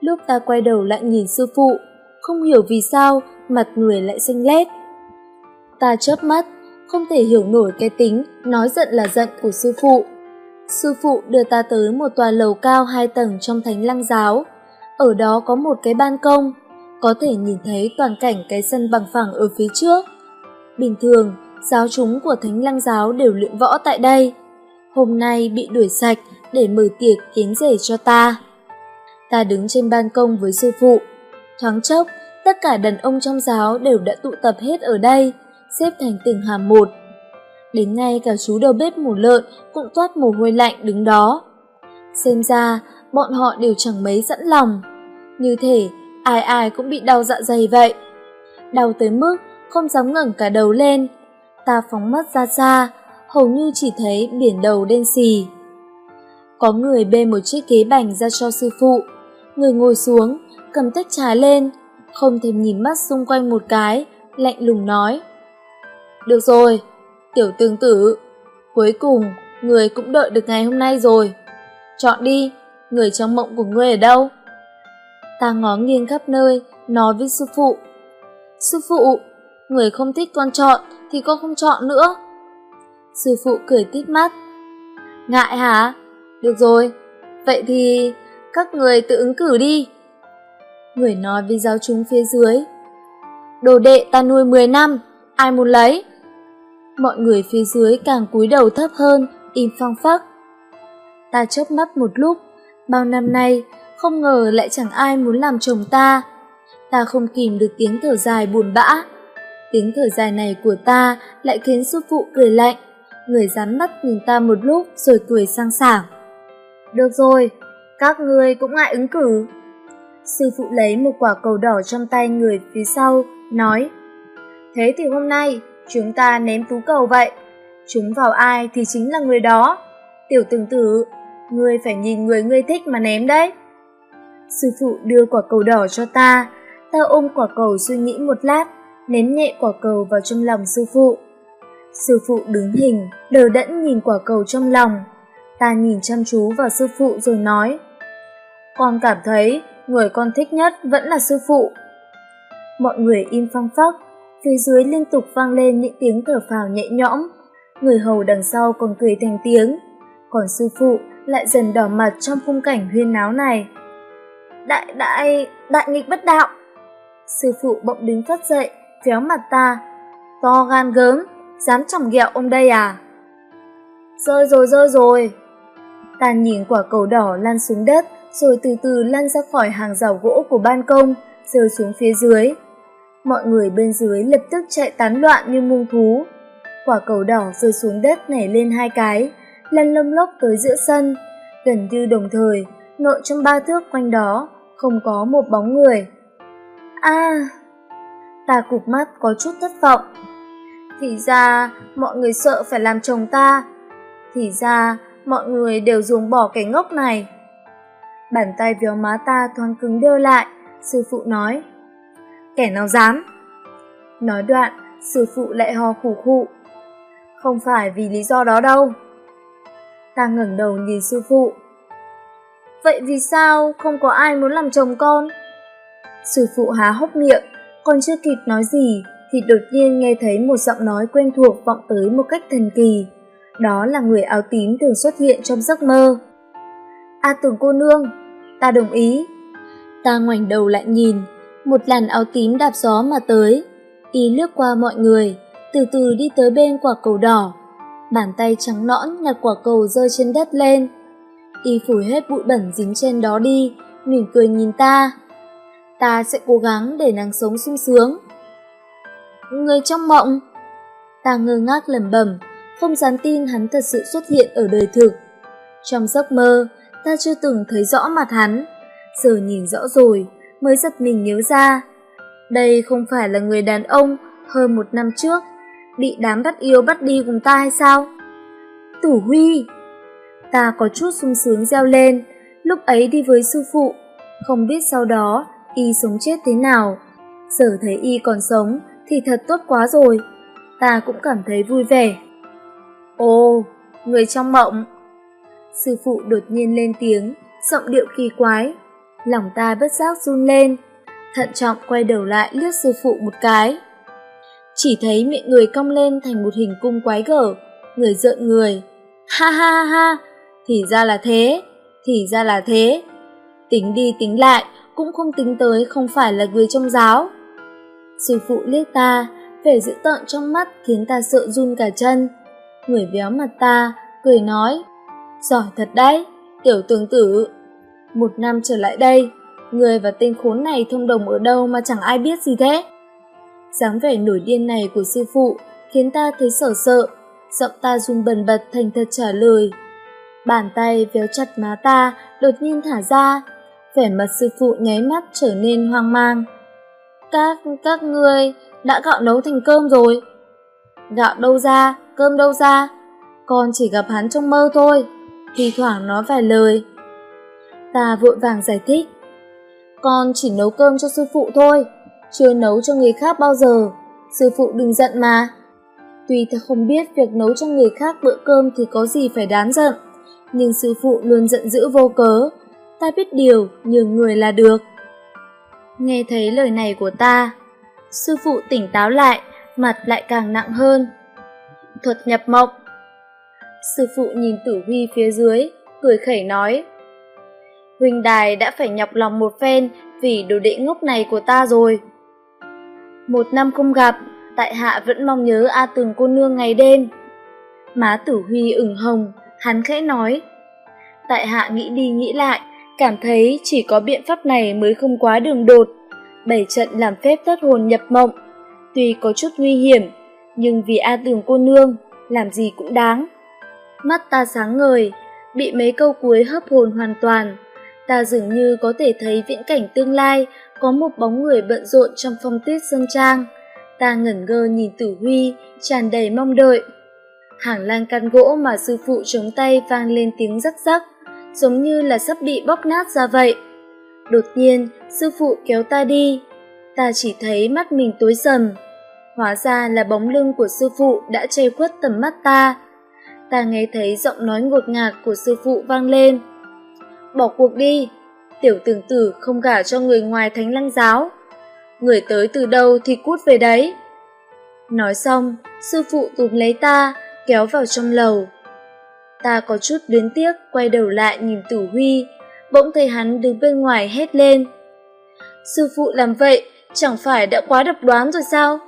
S1: Lúc ta quay đầu lại nhìn sư phụ, không hiểu vì sao mặt người lại xanh lét. Ta chớp mắt, không thể hiểu nổi cái tính nói giận là giận của sư phụ. Sư phụ đưa ta tới một tòa lầu cao hai tầng trong thánh lăng giáo. Ở đó có một cái ban công, có thể nhìn thấy toàn cảnh cái sân bằng phẳng ở phía trước. Bình thường, giáo chúng của thánh lăng giáo đều luyện võ tại đây. Hôm nay bị đuổi sạch để mở tiệc kiến rể cho ta. Ta đứng trên ban công với sư phụ. Thoáng chốc, tất cả đàn ông trong giáo đều đã tụ tập hết ở đây, xếp thành từng hàm một. Đến ngay cả chú đầu bếp mổ lợn cũng toát mồ hôi lạnh đứng đó. Xem ra, bọn họ đều chẳng mấy sẵn lòng. Như thể, ai ai cũng bị đau dạ dày vậy. Đau tới mức không dám ngẩng cả đầu lên. Ta phóng mắt ra xa, hầu như chỉ thấy biển đầu đen xì. Có người bê một chiếc ghế bành ra cho sư phụ. Người ngồi xuống, cầm tách trà lên, không thèm nhìn mắt xung quanh một cái, lạnh lùng nói. Được rồi, tiểu tương tử, cuối cùng người cũng đợi được ngày hôm nay rồi. Chọn đi, người trong mộng của ngươi ở đâu? Ta ngó nghiêng khắp nơi, nói với sư phụ. Sư phụ, người không thích con chọn thì con không chọn nữa. Sư phụ cười tít mắt. Ngại hả? Được rồi, vậy thì các người tự ứng cử đi. Người nói với giáo chúng phía dưới. Đồ đệ ta nuôi 10 năm, ai muốn lấy? Mọi người phía dưới càng cúi đầu thấp hơn, im phăng phắc. Ta chớp mắt một lúc, bao năm nay không ngờ lại chẳng ai muốn làm chồng ta. Ta không kìm được tiếng thở dài buồn bã. Tiếng thở dài này của ta lại khiến sư phụ cười lạnh. Người dán mắt nhìn ta một lúc rồi cười sang sảng. Được rồi, các ngươi cũng ngại ứng cử. Sư phụ lấy một quả cầu đỏ trong tay người phía sau, nói Thế thì hôm nay chúng ta ném tú cầu vậy. Chúng vào ai thì chính là người đó. Tiểu tương tử, ngươi phải nhìn người ngươi thích mà ném đấy. Sư phụ đưa quả cầu đỏ cho ta, ta ôm quả cầu suy nghĩ một lát, ném nhẹ quả cầu vào trong lòng sư phụ. Sư phụ đứng hình, đờ đẫn nhìn quả cầu trong lòng. Ta nhìn chăm chú vào sư phụ rồi nói, con cảm thấy người con thích nhất vẫn là sư phụ. Mọi người im phăng phắc, phía dưới liên tục vang lên những tiếng thở phào nhẹ nhõm. Người hầu đằng sau còn cười thành tiếng, còn sư phụ lại dần đỏ mặt trong khung cảnh huyên náo này. Đại đại, đại nghịch bất đạo. Sư phụ bỗng đứng phát dậy, phéo mặt ta. To gan gớm, dám chỏng ghẹo ông đây à? Rơi rồi, rơi rồi. Ta nhìn quả cầu đỏ lăn xuống đất, rồi từ từ lăn ra khỏi hàng rào gỗ của ban công, rơi xuống phía dưới. Mọi người bên dưới lập tức chạy tán loạn như muông thú. Quả cầu đỏ rơi xuống đất nảy lên hai cái, lăn lông lốc tới giữa sân, gần như đồng thời, nội trong ba thước quanh đó, không có một bóng người. a ta cụp mắt có chút thất vọng. Thì ra, mọi người sợ phải làm chồng ta. Thì ra, mọi người đều dùng bỏ cái ngốc này. Bàn tay véo má ta thoáng cứng đơ lại, sư phụ nói. Kẻ nào dám? Nói đoạn, sư phụ lại ho khủ khụ. Không phải vì lý do đó đâu. Ta ngẩng đầu nhìn sư phụ. Vậy vì sao không có ai muốn làm chồng con? Sư phụ há hốc miệng, còn chưa kịp nói gì thì đột nhiên nghe thấy một giọng nói quen thuộc vọng tới một cách thần kỳ. Đó là người áo tím thường xuất hiện trong giấc mơ. A tưởng cô nương, ta đồng ý. Ta ngoảnh đầu lại nhìn, một làn áo tím đạp gió mà tới. Y lướt qua mọi người, từ từ đi tới bên quả cầu đỏ. Bàn tay trắng nõn nhặt quả cầu rơi trên đất lên. Y phủi hết bụi bẩn dính trên đó đi, mỉm cười nhìn ta. Ta sẽ cố gắng để nàng sống sung sướng. Người trong mộng. Ta ngơ ngác lẩm bẩm, không dám tin hắn thật sự xuất hiện ở đời thực. Trong giấc mơ, ta chưa từng thấy rõ mặt hắn. Giờ nhìn rõ rồi, mới giật mình nhớ ra. Đây không phải là người đàn ông hơn một năm trước, bị đám bắt yêu bắt đi cùng ta hay sao? Tử Huy! Ta có chút sung sướng reo lên, lúc ấy đi với sư phụ, không biết sau đó y sống chết thế nào. Giờ thấy y còn sống thì thật tốt quá rồi, ta cũng cảm thấy vui vẻ. Ồ, người trong mộng. Sư phụ đột nhiên lên tiếng, giọng điệu kỳ quái. Lòng ta bất giác run lên, thận trọng quay đầu lại liếc sư phụ một cái. Chỉ thấy miệng người cong lên thành một hình cung quái gở, người rợn người. Ha ha ha ha, thì ra là thế, thì ra là thế. Tính đi tính lại, cũng không tính tới không phải là người trong giáo. Sư phụ liếc ta, vẻ dữ tợn trong mắt khiến ta sợ run cả chân. Người véo mặt ta, cười nói, giỏi thật đấy, tiểu tường tử. Một năm trở lại đây, người và tên khốn này thông đồng ở đâu mà chẳng ai biết gì thế. dáng vẻ nổi điên này của sư phụ khiến ta thấy sợ sợ, giọng ta run bần bật thành thật trả lời. Bàn tay véo chặt má ta, đột nhiên thả ra, vẻ mặt sư phụ nháy mắt trở nên hoang mang. Các, các ngươi đã gạo nấu thành cơm rồi. Gạo đâu ra, cơm đâu ra, con chỉ gặp hắn trong mơ thôi, thi thoảng nói vài lời. Ta vội vàng giải thích, con chỉ nấu cơm cho sư phụ thôi, chưa nấu cho người khác bao giờ, sư phụ đừng giận mà. Tuy ta không biết việc nấu cho người khác bữa cơm thì có gì phải đáng giận, nhưng sư phụ luôn giận dữ vô cớ, ta biết điều, nhường người là được. Nghe thấy lời này của ta, sư phụ tỉnh táo lại, mặt lại càng nặng hơn. Thuật nhập mộng Sư phụ nhìn tử huy phía dưới, cười khẩy nói. Huynh đài đã phải nhọc lòng một phen vì đồ đệ ngốc này của ta rồi. Một năm không gặp, tại hạ vẫn mong nhớ A Tường cô nương ngày đêm. Má tử huy ửng hồng, hắn khẽ nói. Tại hạ nghĩ đi nghĩ lại, cảm thấy chỉ có biện pháp này mới không quá đường đột. Bảy trận làm phép thất hồn nhập mộng, tuy có chút nguy hiểm, nhưng vì A Tường cô nương, làm gì cũng đáng. Mắt ta sáng ngời, bị mấy câu cuối hấp hồn hoàn toàn. Ta dường như có thể thấy viễn cảnh tương lai, có một bóng người bận rộn trong phong tuyết sơn trang. Ta ngẩn ngơ nhìn Tử Huy, tràn đầy mong đợi. Hàng lan căn gỗ mà sư phụ chống tay vang lên tiếng rắc rắc, giống như là sắp bị bóc nát ra vậy. Đột nhiên, sư phụ kéo ta đi. Ta chỉ thấy mắt mình tối sầm. Hóa ra là bóng lưng của sư phụ đã che khuất tầm mắt ta. Ta nghe thấy giọng nói ngột ngạt của sư phụ vang lên. Bỏ cuộc đi, tiểu tưởng tử không gả cho người ngoài thánh lăng giáo. Người tới từ đâu thì cút về đấy. Nói xong, sư phụ túm lấy ta, kéo vào trong lầu. Ta có chút luyến tiếc, quay đầu lại nhìn tử huy, bỗng thấy hắn đứng bên ngoài hét lên. Sư phụ làm vậy, chẳng phải đã quá độc đoán rồi sao?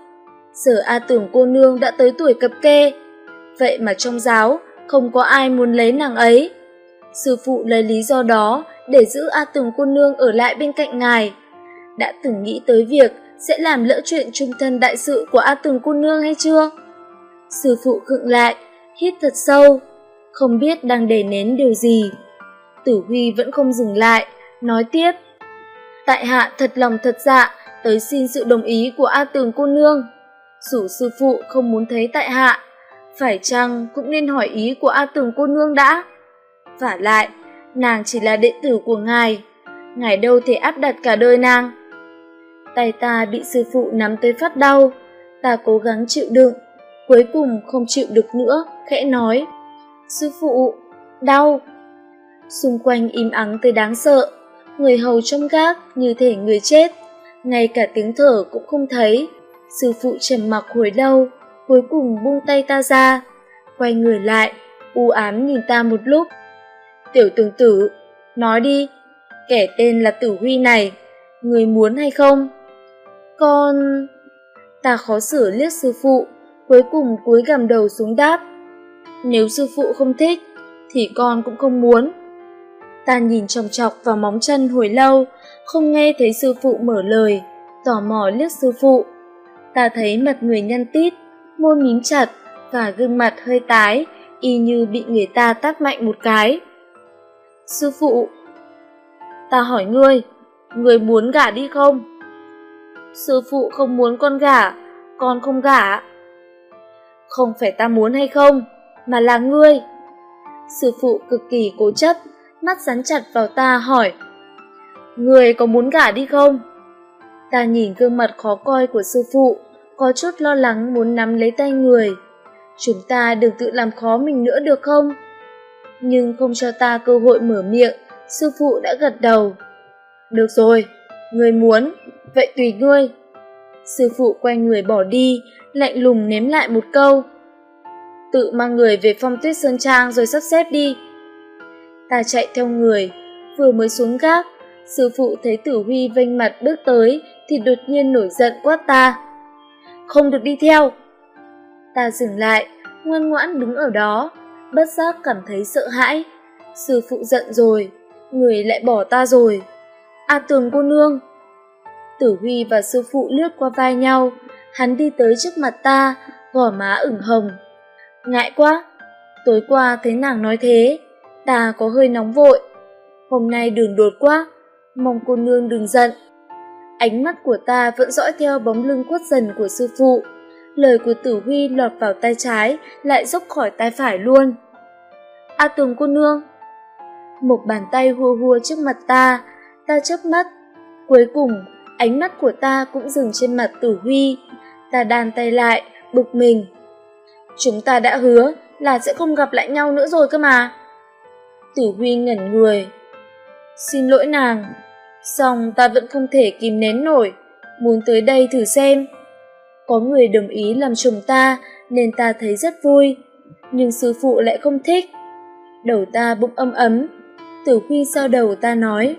S1: Giờ A tưởng cô nương đã tới tuổi cập kê, vậy mà trong giáo không có ai muốn lấy nàng ấy. Sư phụ lấy lý do đó để giữ A Tường cô nương ở lại bên cạnh ngài. Đã từng nghĩ tới việc sẽ làm lỡ chuyện trung thân đại sự của A Tường cô nương hay chưa? Sư phụ khựng lại, hít thật sâu không biết đang đè nén điều gì. Tử Huy vẫn không dừng lại, nói tiếp. Tại hạ thật lòng thật dạ, tới xin sự đồng ý của A Tường cô nương. Dù sư phụ không muốn thấy tại hạ, phải chăng cũng nên hỏi ý của A Tường cô nương đã? vả lại, nàng chỉ là đệ tử của ngài, ngài đâu thể áp đặt cả đời nàng. Tay ta bị sư phụ nắm tới phát đau, ta cố gắng chịu đựng, cuối cùng không chịu được nữa, khẽ nói. Sư phụ, đau. Xung quanh im ắng tới đáng sợ, người hầu trong gác như thể người chết, ngay cả tiếng thở cũng không thấy. Sư phụ trầm mặc hồi lâu, cuối cùng buông tay ta ra, quay người lại, u ám nhìn ta một lúc. Tiểu tướng tử, nói đi, kẻ tên là Tử Huy này, người muốn hay không? Con... Ta khó xử liếc sư phụ, cuối cùng cúi gằm đầu xuống đáp. Nếu sư phụ không thích, thì con cũng không muốn. Ta nhìn chòng chọc vào móng chân hồi lâu, không nghe thấy sư phụ mở lời, tò mò liếc sư phụ. Ta thấy mặt người nhăn tít, môi mím chặt và gương mặt hơi tái, y như bị người ta tát mạnh một cái. Sư phụ, ta hỏi ngươi, ngươi muốn gả đi không? Sư phụ không muốn con gả, con không gả. Không phải ta muốn hay không, mà là ngươi. Sư phụ cực kỳ cố chấp, mắt dán chặt vào ta hỏi. Ngươi có muốn gả đi không? Ta nhìn gương mặt khó coi của sư phụ, có chút lo lắng muốn nắm lấy tay người. Chúng ta đừng tự làm khó mình nữa được không? Nhưng không cho ta cơ hội mở miệng, sư phụ đã gật đầu. Được rồi, người muốn, vậy tùy ngươi. Sư phụ quay người bỏ đi, lạnh lùng ném lại một câu. Tự mang người về phong tuyết sơn trang rồi sắp xếp đi. Ta chạy theo người, vừa mới xuống gác, sư phụ thấy tử huy vênh mặt bước tới thì đột nhiên nổi giận quát ta. Không được đi theo. Ta dừng lại, ngoan ngoãn đứng ở đó, bất giác cảm thấy sợ hãi. Sư phụ giận rồi, người lại bỏ ta rồi. A tường cô nương. Tử Huy và sư phụ lướt qua vai nhau, hắn đi tới trước mặt ta, gò má ửng hồng. Ngại quá, tối qua thấy nàng nói thế, ta có hơi nóng vội. Hôm nay đường đột quá, mong cô nương đừng giận. Ánh mắt của ta vẫn dõi theo bóng lưng quất dần của sư phụ. Lời của tử huy lọt vào tay trái, lại dốc khỏi tay phải luôn. A tường cô nương. Một bàn tay hua hua trước mặt ta, ta chớp mắt. Cuối cùng, ánh mắt của ta cũng dừng trên mặt tử huy. Ta đàn tay lại, bực mình. Chúng ta đã hứa là sẽ không gặp lại nhau nữa rồi cơ mà. Tử huy ngẩn người. Xin lỗi nàng, song ta vẫn không thể kìm nén nổi, muốn tới đây thử xem. Có người đồng ý làm chồng ta nên ta thấy rất vui, nhưng sư phụ lại không thích. Đầu ta bụng âm ấm, tử huy sao đầu ta nói,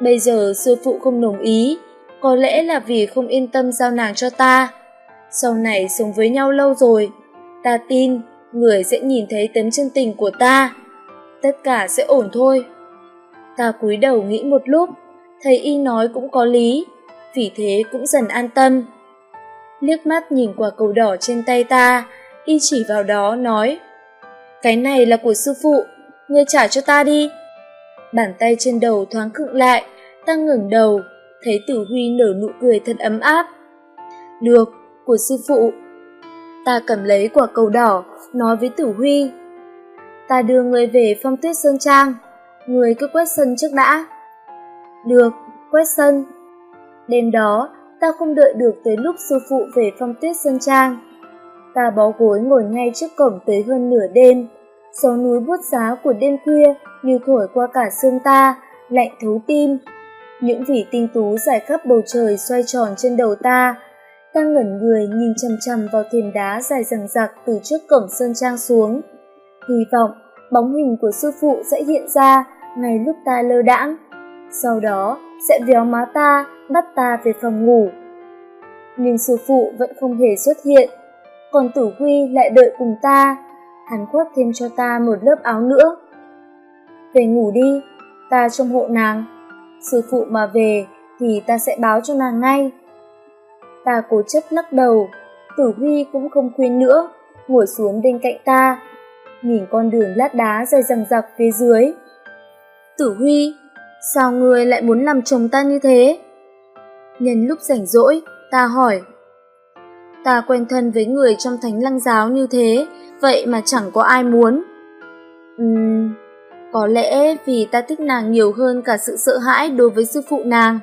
S1: bây giờ sư phụ không đồng ý, có lẽ là vì không yên tâm giao nàng cho ta. Sau này sống với nhau lâu rồi, ta tin người sẽ nhìn thấy tấm chân tình của ta. Tất cả sẽ ổn thôi. Ta cúi đầu nghĩ một lúc, thấy y nói cũng có lý, vì thế cũng dần an tâm. Liếc mắt nhìn quả cầu đỏ trên tay ta, y chỉ vào đó nói, cái này là của sư phụ, ngươi trả cho ta đi. Bàn tay trên đầu thoáng khựng lại, ta ngẩng đầu, thấy Tử Huy nở nụ cười thật ấm áp. Được, của sư phụ. Ta cầm lấy quả cầu đỏ, nói với Tử Huy. Ta đưa người về phong tuyết sơn trang, người cứ quét sân trước đã. Được, quét sân. Đêm đó, ta không đợi được tới lúc sư phụ về phong tuyết sơn trang. Ta bó gối ngồi ngay trước cổng tới hơn nửa đêm. Gió núi buốt giá của đêm khuya như thổi qua cả xương ta, lạnh thấu tim. Những vỉ tinh tú dài khắp bầu trời xoay tròn trên đầu ta. Ta ngẩn người nhìn chằm chằm vào thềm đá dài rằng rạc từ trước cổng sơn trang xuống. Hy vọng bóng hình của sư phụ sẽ hiện ra ngay lúc ta lơ đãng sau đó sẽ véo má ta, bắt ta về phòng ngủ. Nhưng sư phụ vẫn không hề xuất hiện, còn tử huy lại đợi cùng ta, hắn khoác thêm cho ta một lớp áo nữa. Về ngủ đi, ta trong hộ nàng, sư phụ mà về thì ta sẽ báo cho nàng ngay. Ta cố chấp lắc đầu, tử huy cũng không khuyên nữa, ngồi xuống bên cạnh ta. nhìn con đường lát đá dài dằng dặc phía dưới. Tử Huy, sao ngươi lại muốn làm chồng ta như thế? Nhân lúc rảnh rỗi, ta hỏi. Ta quen thân với người trong thánh lăng giáo như thế, vậy mà chẳng có ai muốn. Ừm, có lẽ vì ta thích nàng nhiều hơn cả sự sợ hãi đối với sư phụ nàng.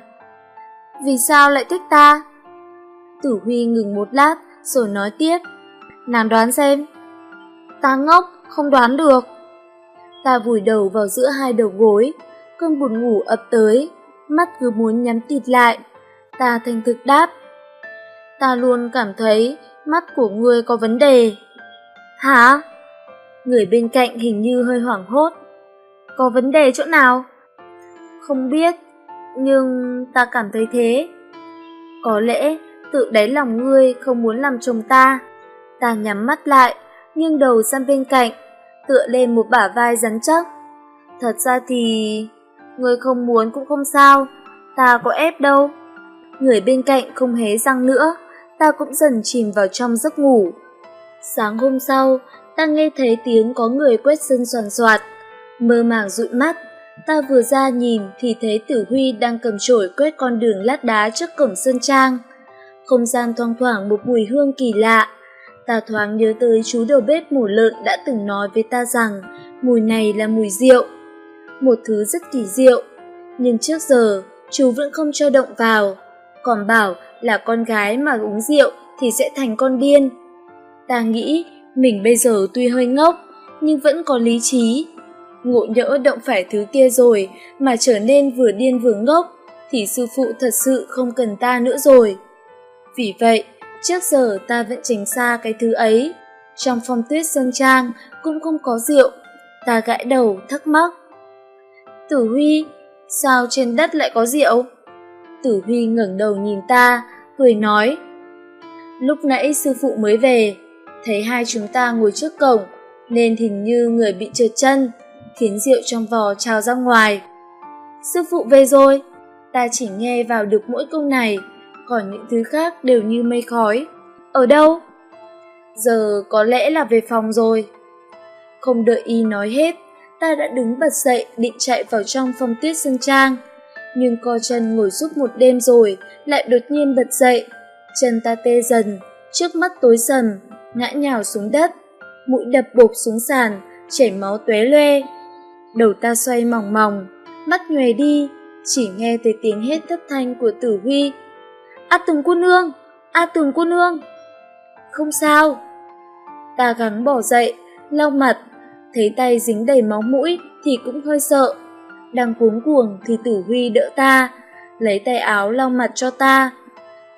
S1: Vì sao lại thích ta? Tử Huy ngừng một lát rồi nói tiếp. Nàng đoán xem. Ta ngốc, không đoán được. Ta vùi đầu vào giữa hai đầu gối, cơn buồn ngủ ập tới, mắt cứ muốn nhắm tịt lại. Ta thành thực đáp. Ta luôn cảm thấy mắt của ngươi có vấn đề. Hả? Người bên cạnh hình như hơi hoảng hốt. Có vấn đề chỗ nào? Không biết, nhưng ta cảm thấy thế. Có lẽ tự đáy lòng ngươi không muốn làm chồng ta. Ta nhắm mắt lại, nghiêng đầu sang bên cạnh, tựa lên một bả vai rắn chắc. Thật ra thì... Ngươi không muốn cũng không sao, ta có ép đâu. Người bên cạnh không hé răng nữa, ta cũng dần chìm vào trong giấc ngủ. Sáng hôm sau, ta nghe thấy tiếng có người quét sân soàn soạt. Mơ màng dụi mắt, ta vừa ra nhìn thì thấy Tử Huy đang cầm chổi quét con đường lát đá trước cổng sân trang. Không gian thoang thoảng một mùi hương kỳ lạ. Ta thoáng nhớ tới chú đầu bếp mổ lợn đã từng nói với ta rằng mùi này là mùi rượu. Một thứ rất kỳ diệu, nhưng trước giờ chú vẫn không cho động vào, còn bảo là con gái mà uống rượu thì sẽ thành con điên. Ta nghĩ mình bây giờ tuy hơi ngốc, nhưng vẫn có lý trí. Ngộ nhỡ động phải thứ kia rồi mà trở nên vừa điên vừa ngốc, thì sư phụ thật sự không cần ta nữa rồi. Vì vậy, trước giờ ta vẫn tránh xa cái thứ ấy. Trong phong tuyết sơn trang cũng không có rượu. Ta gãi đầu thắc mắc. Tử Huy, sao trên đất lại có rượu? Tử Huy ngẩng đầu nhìn ta, cười nói. Lúc nãy sư phụ mới về, thấy hai chúng ta ngồi trước cổng, nên hình như người bị trượt chân, khiến rượu trong vò trào ra ngoài. Sư phụ về rồi, ta chỉ nghe vào được mỗi câu này, còn những thứ khác đều như mây khói. Ở đâu? Giờ có lẽ là về phòng rồi. Không đợi y nói hết, ta đã đứng bật dậy định chạy vào trong phòng tuyết sân trang. Nhưng co chân ngồi giúp một đêm rồi, lại đột nhiên bật dậy. Chân ta tê dần, trước mắt tối sầm, ngã nhào xuống đất, mũi đập bột xuống sàn, chảy máu tóe loe. Đầu ta xoay mỏng mỏng, mắt nhòe đi, chỉ nghe thấy tiếng hét thất thanh của Tử Huy. A Tường cô nương, A Tường cô nương. Không sao. Ta gắng bỏ dậy, lau mặt, thấy tay dính đầy máu mũi thì cũng hơi sợ. Đang cuống cuồng thì Tử Huy đỡ ta, lấy tay áo lau mặt cho ta.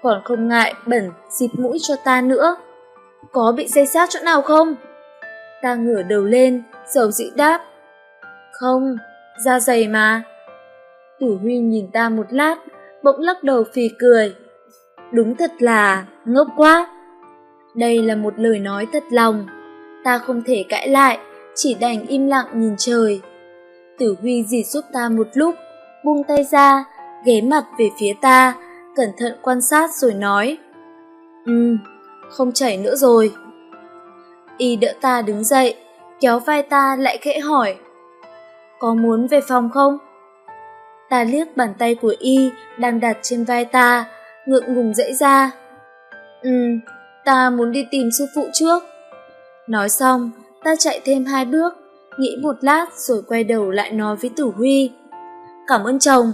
S1: Còn không ngại bẩn xịt mũi cho ta nữa. Có bị dây sát chỗ nào không? Ta ngửa đầu lên, dầu dị đáp. Không, da dày mà. Tử Huy nhìn ta một lát, bỗng lắc đầu phì cười. Đúng thật là ngốc quá. Đây là một lời nói thật lòng. Ta không thể cãi lại, chỉ đành im lặng nhìn trời. Tử Huy dì giúp ta một lúc, buông tay ra, ghé mặt về phía ta, cẩn thận quan sát rồi nói. Ừ, không chảy nữa rồi. Y đỡ ta đứng dậy, kéo vai ta lại khẽ hỏi. Có muốn về phòng không? Ta liếc bàn tay của Y đang đặt trên vai ta, ngượng ngùng dãy ra. Ừ, ta muốn đi tìm sư phụ trước. Nói xong, ta chạy thêm hai bước, nghĩ một lát rồi quay đầu lại nói với Tử Huy. Cảm ơn chồng.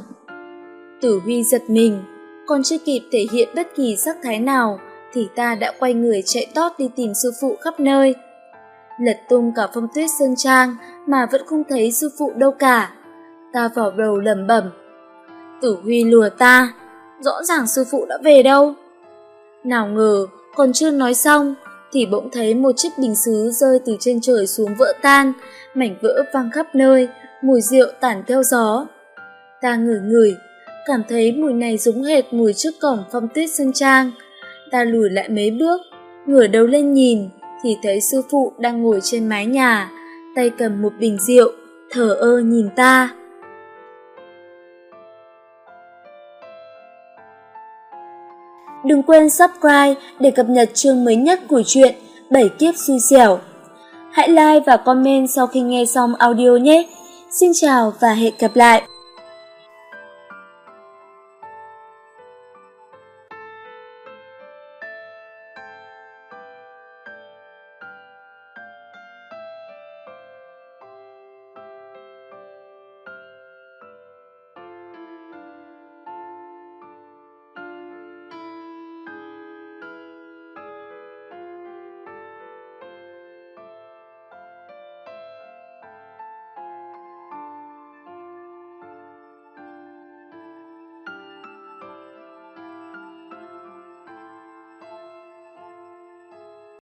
S1: Tử Huy giật mình, còn chưa kịp thể hiện bất kỳ sắc thái nào thì ta đã quay người chạy tót đi tìm sư phụ khắp nơi. Lật tung cả phong tuyết sơn trang mà vẫn không thấy sư phụ đâu cả. Ta vào đầu lầm bẩm. Tử Huy lùa ta, rõ ràng sư phụ đã về đâu. Nào ngờ, còn chưa nói xong, thì bỗng thấy một chiếc bình xứ rơi từ trên trời xuống vỡ tan, mảnh vỡ vang khắp nơi, mùi rượu tản theo gió. Ta ngửi ngửi, cảm thấy mùi này giống hệt mùi trước cổng phong tuyết sơn trang. Ta lùi lại mấy bước, ngửa đầu lên nhìn, thì thấy sư phụ đang ngồi trên mái nhà, tay cầm một bình rượu, thở ơ nhìn ta. Đừng quên subscribe để cập nhật chương mới nhất của truyện Bảy kiếp xui xẻo. Hãy like và comment sau khi nghe xong audio nhé. Xin chào và hẹn gặp lại!